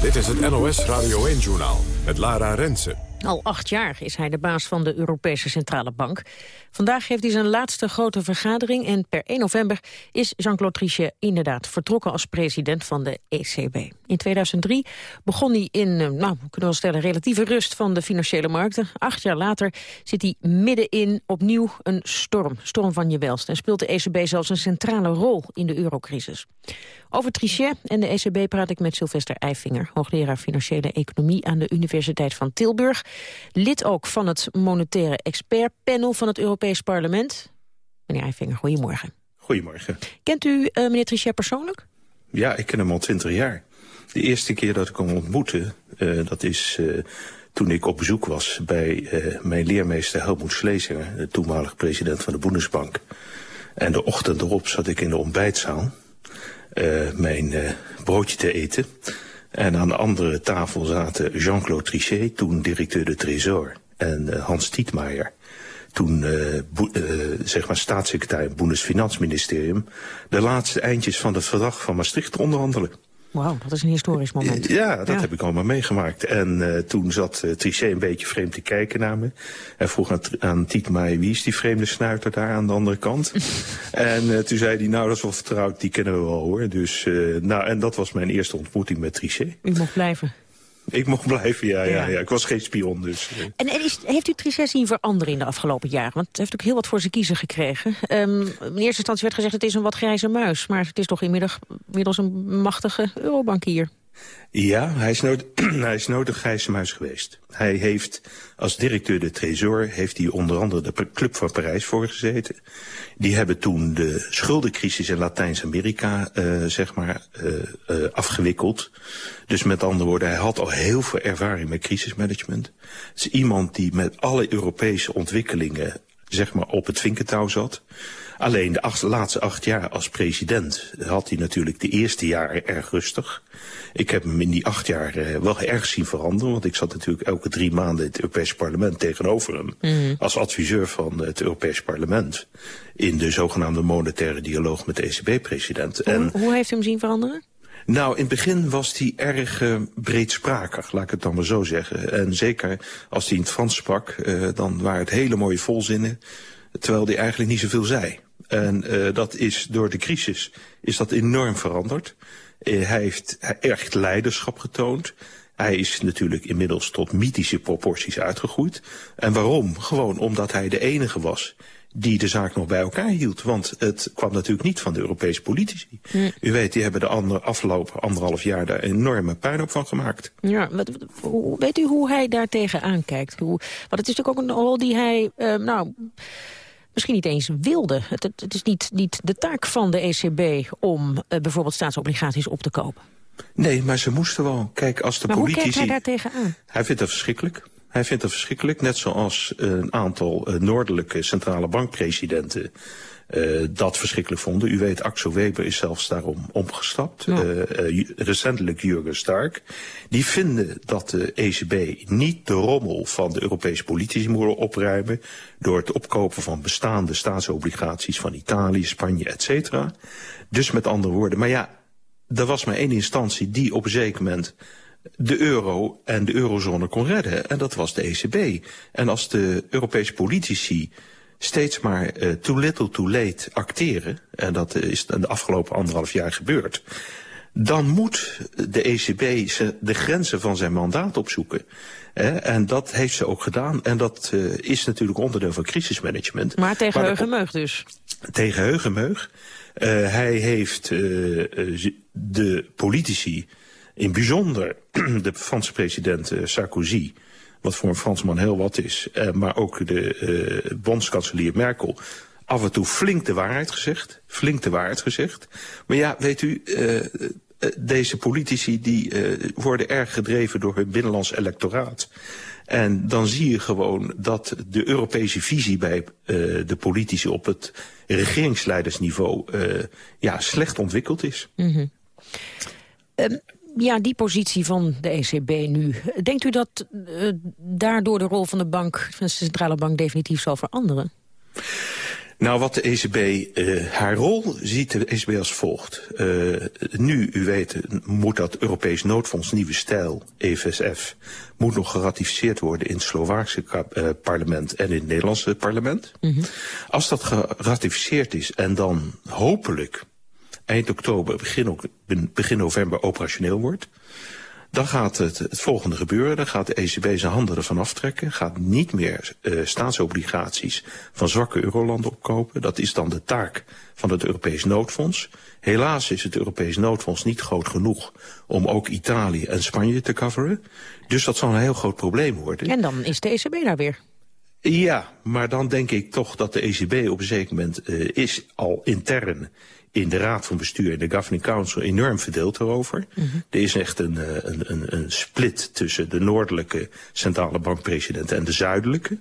Dit is het NOS Radio 1-journaal met Lara Rensen. Al acht jaar is hij de baas van de Europese Centrale Bank. Vandaag heeft hij zijn laatste grote vergadering... en per 1 november is Jean-Claude Trichet inderdaad vertrokken als president van de ECB. In 2003 begon hij in, eh, nou, kunnen we wel stellen, relatieve rust van de financiële markten. Acht jaar later zit hij middenin opnieuw een storm, storm van je welst... en speelt de ECB zelfs een centrale rol in de eurocrisis. Over Trichet en de ECB praat ik met Sylvester Eifinger... hoogleraar Financiële Economie aan de Universiteit van Tilburg. Lid ook van het monetaire expertpanel van het Europees Parlement. Meneer Eifinger, goedemorgen. Goedemorgen. Kent u uh, meneer Trichet persoonlijk? Ja, ik ken hem al twintig jaar. De eerste keer dat ik hem ontmoette, uh, dat is... Uh, toen ik op bezoek was bij mijn leermeester Helmoet Schlesinger... de toenmalig president van de Bundesbank. En de ochtend erop zat ik in de ontbijtzaal mijn broodje te eten. En aan de andere tafel zaten Jean-Claude Trichet, toen directeur de Trésor, en uh, Hans Tietmaier, toen zeg maar staatssecretaris Bundesfinanzministerium, de laatste eindjes van het verdrag van Maastricht onderhandelen. Wauw, dat is een historisch moment. Ja, dat ja. heb ik allemaal meegemaakt. En uh, toen zat uh, Trichet een beetje vreemd te kijken naar me. En vroeg aan, aan wie is die vreemde snuiter daar aan de andere kant? en uh, toen zei hij, nou dat is wel vertrouwd, die kennen we wel hoor. Dus, nou, en dat was mijn eerste ontmoeting met Trichet. U mocht blijven. Ik mocht blijven, ja, ja. ja, Ik was geen spion, dus. En, en is, heeft u Trichet zien veranderen in de afgelopen jaren? Want hij heeft ook heel wat voor zijn kiezen gekregen. Um, in eerste instantie werd gezegd, het is een wat grijze muis. Maar het is toch inmiddels, inmiddels een machtige eurobankier. Ja, hij is, nooit, hij is nooit een grijze muis geweest. Hij heeft als directeur de Trésor heeft hij onder andere de Club van Parijs voorgezeten. Die hebben toen de schuldencrisis in Latijns-Amerika uh, zeg maar uh, uh, afgewikkeld. Dus met andere woorden, hij had al heel veel ervaring met crisismanagement. Het is iemand die met alle Europese ontwikkelingen zeg maar op het vinkentouw zat. Alleen de acht, laatste acht jaar als president had hij natuurlijk de eerste jaren erg rustig. Ik heb hem in die acht jaar uh, wel erg zien veranderen. Want ik zat natuurlijk elke drie maanden in het Europees Parlement tegenover hem. Mm. Als adviseur van het Europees Parlement. In de zogenaamde monetaire dialoog met de ECB-president. Hoe, hoe heeft u hem zien veranderen? Nou, in het begin was hij erg uh, breedsprakig, laat ik het dan maar zo zeggen. En zeker als hij in het Frans sprak, uh, dan waren het hele mooie volzinnen. Terwijl hij eigenlijk niet zoveel zei. En uh, dat is door de crisis is dat enorm veranderd. Hij heeft echt leiderschap getoond. Hij is natuurlijk inmiddels tot mythische proporties uitgegroeid. En waarom? Gewoon omdat hij de enige was die de zaak nog bij elkaar hield. Want het kwam natuurlijk niet van de Europese politici. Hm. U weet, die hebben de andere, afgelopen anderhalf jaar daar enorme puinhoop van gemaakt. Ja, wat, hoe, weet u hoe hij daartegen aankijkt? Hoe, want het is natuurlijk ook een rol die hij, uh, nou misschien niet eens wilde. Het, het, het, is niet, niet de taak van de ECB om uh, bijvoorbeeld staatsobligaties op te kopen. Nee, maar ze moesten wel. Kijk, als de maar politici... hoe kijkt hij daar tegenaan? Hij vindt dat verschrikkelijk. Hij vindt het verschrikkelijk, net zoals een aantal uh, noordelijke centrale bankpresidenten uh, dat verschrikkelijk vonden. U weet, Axel Weber is zelfs daarom omgestapt. Ja. Uh, uh, recentelijk Jurgen Stark. Die vinden dat de ECB niet de rommel van de Europese politici moet opruimen... door het opkopen van bestaande staatsobligaties van Italië, Spanje, et cetera. Dus met andere woorden, maar ja, er was maar één instantie die op een zeker moment de euro en de eurozone kon redden. En dat was de ECB. En als de Europese politici steeds maar uh, too little too late acteren... en dat is de afgelopen anderhalf jaar gebeurd... dan moet de ECB de grenzen van zijn mandaat opzoeken. Hè? En dat heeft ze ook gedaan. En dat uh, is natuurlijk onderdeel van crisismanagement. Maar tegen Heugenmeug dus? Tegen Heugenmeug. Uh, hij heeft de politici, in bijzonder de Franse president Sarkozy wat voor een Fransman heel wat is. Uh, maar ook de uh, bondskanselier Merkel af en toe flink de waarheid gezegd. Flink de waarheid gezegd. Maar ja, weet u, uh, deze politici die worden erg gedreven door hun binnenlands electoraat. En dan zie je gewoon dat de Europese visie bij de politici op het regeringsleidersniveau ja, slecht ontwikkeld is. Mm ja, die positie van de ECB nu. Denkt u dat uh, daardoor de rol van de bank, van de centrale bank definitief zal veranderen? Nou, wat de ECB, uh, haar rol ziet de ECB als volgt. Uh, nu, u weet, moet dat Europees noodfonds Nieuwe Stijl, EFSF, moet nog geratificeerd worden in het Slovaakse uh, parlement en in het Nederlandse parlement. Mm -hmm. Als dat geratificeerd is en dan hopelijk eind oktober, begin, begin november operationeel wordt... dan gaat het, het volgende gebeuren. Dan gaat de ECB zijn handen ervan aftrekken. Gaat niet meer uh, staatsobligaties van zwakke eurolanden opkopen. Dat is dan de taak van het Europees noodfonds. Helaas is het Europees noodfonds niet groot genoeg om ook Italië en Spanje te coveren. Dus dat zal een heel groot probleem worden. En dan is de ECB daar weer. Ja, maar dan denk ik toch dat de ECB op een zeker moment uh, is al intern in de Raad van Bestuur en de Governing Council enorm verdeeld erover. Mm -hmm. Er is echt een, een, een, een split tussen de noordelijke centrale bankpresident en de zuidelijke.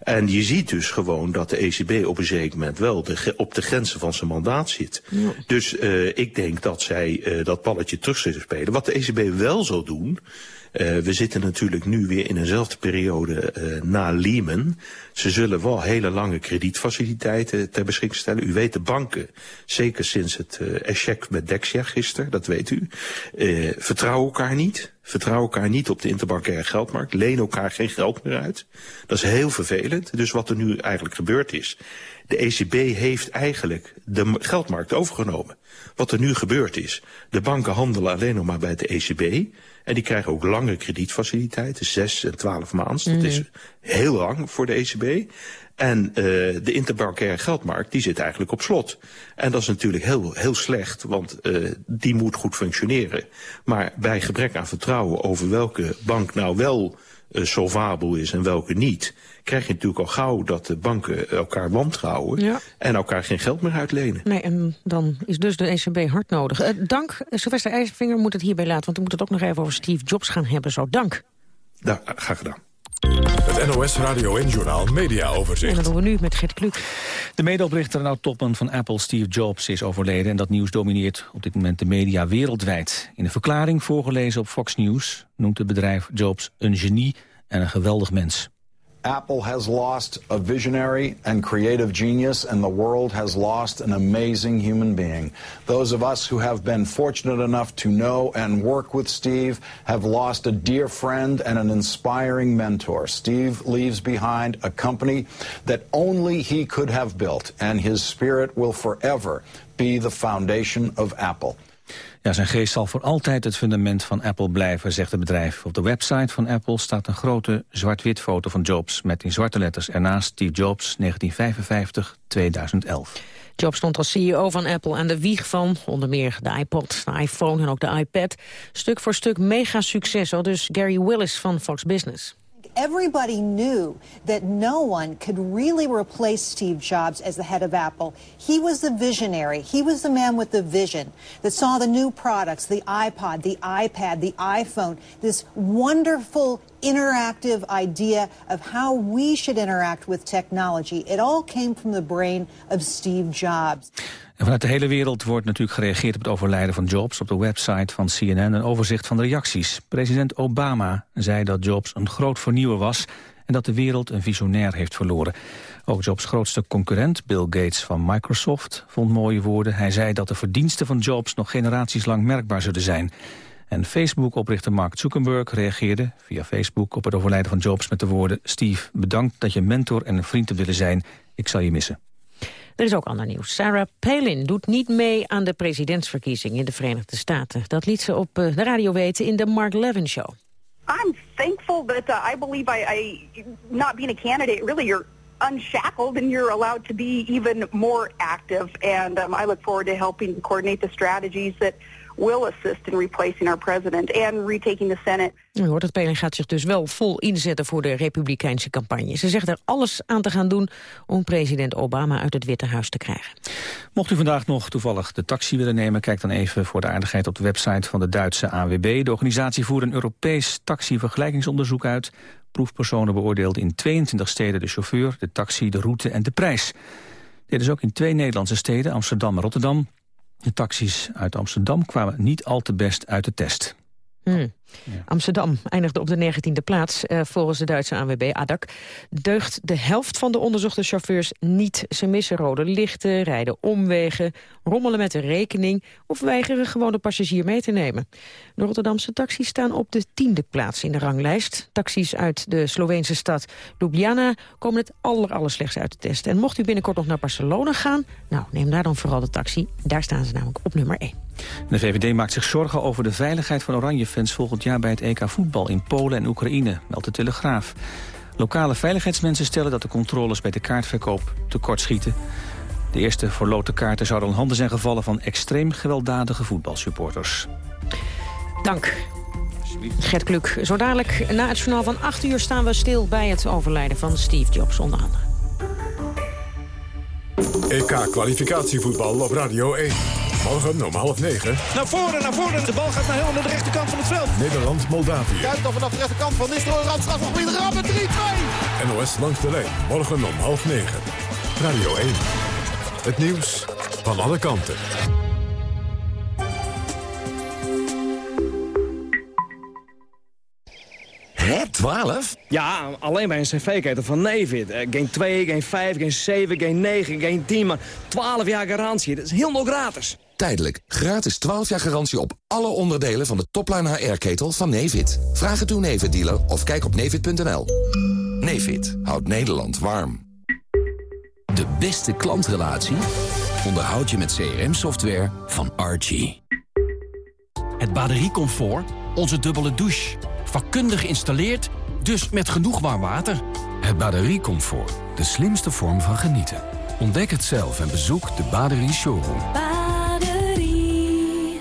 En je ziet dus gewoon dat de ECB op een zeker moment wel de, op de grenzen van zijn mandaat zit. Ja. Dus uh, ik denk dat zij uh, dat balletje terug zullen spelen. Wat de ECB wel zal doen... Uh, we zitten natuurlijk nu weer in eenzelfde periode uh, na Lehman. Ze zullen wel hele lange kredietfaciliteiten ter beschikking stellen. U weet de banken, zeker sinds het uh, echec met Dexia gisteren, dat weet u, vertrouwen elkaar niet. Vertrouwen elkaar niet op de interbankaire geldmarkt. Lenen elkaar geen geld meer uit. Dat is heel vervelend. Dus wat er nu eigenlijk gebeurd is. De ECB heeft eigenlijk de geldmarkt overgenomen. Wat er nu gebeurd is. De banken handelen alleen nog maar bij de ECB. En die krijgen ook lange kredietfaciliteiten, zes en twaalf maanden. Mm -hmm. Dat is heel lang voor de ECB. En uh, de interbankaire geldmarkt die zit eigenlijk op slot. En dat is natuurlijk heel, heel slecht, want uh, die moet goed functioneren. Maar bij gebrek aan vertrouwen over welke bank nou wel uh, solvabel is en welke niet... krijg je natuurlijk al gauw dat de banken elkaar wantrouwen... Ja. en elkaar geen geld meer uitlenen. Nee, en dan is dus de ECB hard nodig. Uh, dank, Sylvester IJzervinger moet het hierbij laten... want we moeten het ook nog even over Steve Jobs gaan hebben. Zo, dank. Nou, graag gedaan. Het NOS Radio en Journal Media Overzicht. En dat doen we nu met Gert Kluk. De medeoprichter en oud-topman van Apple, Steve Jobs, is overleden... en dat nieuws domineert op dit moment de media wereldwijd. In een verklaring voorgelezen op Fox News... noemt het bedrijf Jobs een genie en een geweldig mens. Apple has lost a visionary and creative genius, and the world has lost an amazing human being. Those of us who have been fortunate enough to know and work with Steve have lost a dear friend and an inspiring mentor. Steve leaves behind a company that only he could have built, and his spirit will forever be the foundation of Apple. Ja, zijn geest zal voor altijd het fundament van Apple blijven, zegt het bedrijf. Op de website van Apple staat een grote zwart-wit foto van Jobs... met in zwarte letters ernaast Steve Jobs 1955-2011. Jobs stond als CEO van Apple aan de wieg van onder meer de iPod, de iPhone en ook de iPad. Stuk voor stuk mega succes, al dus Gary Willis van Fox Business. Everybody knew that no one could really replace Steve Jobs as the head of Apple. He was the visionary. He was the man with the vision that saw the new products, the iPod, the iPad, the iPhone, this wonderful interactive idea of how we should interact with technology. It all came from the brain of Steve Jobs. Vanuit de hele wereld wordt natuurlijk gereageerd op het overlijden van Jobs. Op de website van CNN een overzicht van de reacties. President Obama zei dat Jobs een groot vernieuwer was... en dat de wereld een visionair heeft verloren. Ook Jobs grootste concurrent, Bill Gates van Microsoft, vond mooie woorden. Hij zei dat de verdiensten van Jobs nog generaties lang merkbaar zullen zijn. En Facebook-oprichter Mark Zuckerberg reageerde via Facebook op het overlijden van Jobs met de woorden... Steve, bedankt dat je mentor en een vriend te willen zijn. Ik zal je missen. Er is ook ander nieuws. Sarah Palin doet niet mee aan de presidentsverkiezing in de Verenigde Staten. Dat liet ze op eh, de radio weten in de Mark Levin Show. I'm thankful that uh, I believe I, I, not being a candidate, really you're unshackled and you're allowed to be even more active. And um, I look forward to helping coordinate the strategies that will assist in replacing our president and retaking the Senate. U hoort het, Pelin gaat zich dus wel vol inzetten voor de republikeinse campagne. Ze zegt er alles aan te gaan doen om president Obama uit het Witte Huis te krijgen. Mocht u vandaag nog toevallig de taxi willen nemen... kijk dan even voor de aardigheid op de website van de Duitse AWB. De organisatie voert een Europees taxivergelijkingsonderzoek uit. Proefpersonen beoordeelden in 22 steden de chauffeur, de taxi, de route en de prijs. Dit is ook in twee Nederlandse steden, Amsterdam en Rotterdam. De taxis uit Amsterdam kwamen niet al te best uit de test. Hmm. Amsterdam eindigde op de 19e plaats. Uh, volgens de Duitse ANWB ADAC deugt de helft van de onderzochte chauffeurs niet. Ze missen rode lichten, rijden omwegen, rommelen met de rekening... of weigeren gewoon de passagier mee te nemen. De Rotterdamse taxis staan op de tiende plaats in de ranglijst. Taxis uit de Sloveense stad Ljubljana komen het aller, aller slechts uit de test. En mocht u binnenkort nog naar Barcelona gaan... nou, neem daar dan vooral de taxi. Daar staan ze namelijk op nummer 1. De VVD maakt zich zorgen over de veiligheid van Oranje-fans volgend jaar bij het EK voetbal in Polen en Oekraïne, meldt de Telegraaf. Lokale veiligheidsmensen stellen dat de controles bij de kaartverkoop tekortschieten. De eerste verloten kaarten zouden in handen zijn gevallen van extreem gewelddadige voetbalsupporters. Dank. Gert Kluk, zo dadelijk na het journaal van 8 uur staan we stil bij het overlijden van Steve Jobs onder andere. EK-kwalificatievoetbal op Radio 1. Morgen om half negen. Naar voren, naar voren. De bal gaat naar heel naar de rechterkant van het veld. Nederland-Moldavië. Kuit dan vanaf de rechterkant van Nistelrooy. Randstraf op de rammen 3-2. NOS langs de lijn. Morgen om half negen. Radio 1. Het nieuws van alle kanten. Hè, 12? Ja, alleen bij een cv-ketel van Nevid. Uh, geen 2, geen 5, geen 7, geen 9, geen 10, maar 12 jaar garantie. Dat is helemaal gratis. Tijdelijk. Gratis 12 jaar garantie op alle onderdelen van de topline HR-ketel van Nevid. Vraag het uw Nevid-dealer of kijk op nevid.nl. Nevid houdt Nederland warm. De beste klantrelatie onderhoud je met CRM-software van Archie. Het batteriecomfort, onze dubbele douche Vakkundig geïnstalleerd, dus met genoeg warm water. Het batteriecomfort, de slimste vorm van genieten. Ontdek het zelf en bezoek de Baderie Showroom. Baderie.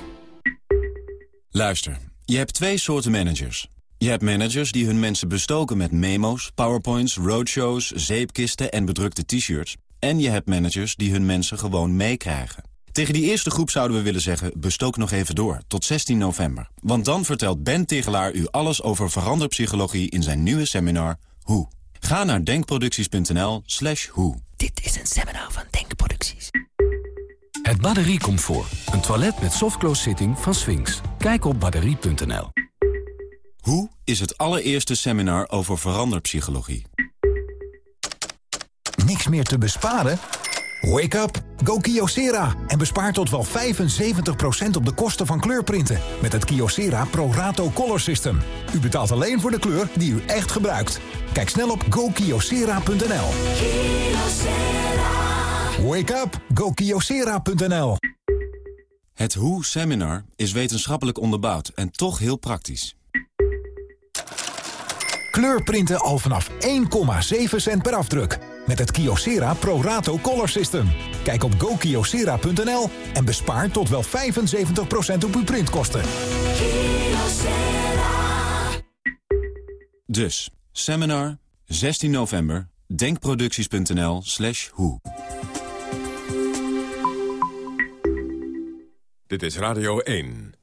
Luister, je hebt twee soorten managers. Je hebt managers die hun mensen bestoken met memo's, powerpoints, roadshows, zeepkisten en bedrukte t-shirts. En je hebt managers die hun mensen gewoon meekrijgen. Tegen die eerste groep zouden we willen zeggen, bestook nog even door, tot 16 november. Want dan vertelt Ben Tegelaar u alles over veranderpsychologie in zijn nieuwe seminar Hoe. Ga naar denkproducties.nl slash hoe. Dit is een seminar van Denkproducties. Het batteriecomfort. Een toilet met softclose zitting van Sphinx. Kijk op batterie.nl. Hoe is het allereerste seminar over veranderpsychologie. Niks meer te besparen? Wake up, go Kyocera en bespaar tot wel 75% op de kosten van kleurprinten met het Kyocera Pro Rato Color System. U betaalt alleen voor de kleur die u echt gebruikt. Kijk snel op gokyocera.nl. Wake up, go Kyocera.nl. Het Hoe-seminar is wetenschappelijk onderbouwd en toch heel praktisch. Kleurprinten al vanaf 1,7 cent per afdruk. Met het Kyocera Pro Rato Color System. Kijk op gokyocera.nl en bespaar tot wel 75% op uw printkosten. Dus, seminar, 16 november, denkproducties.nl slash hoe. Dit is Radio 1.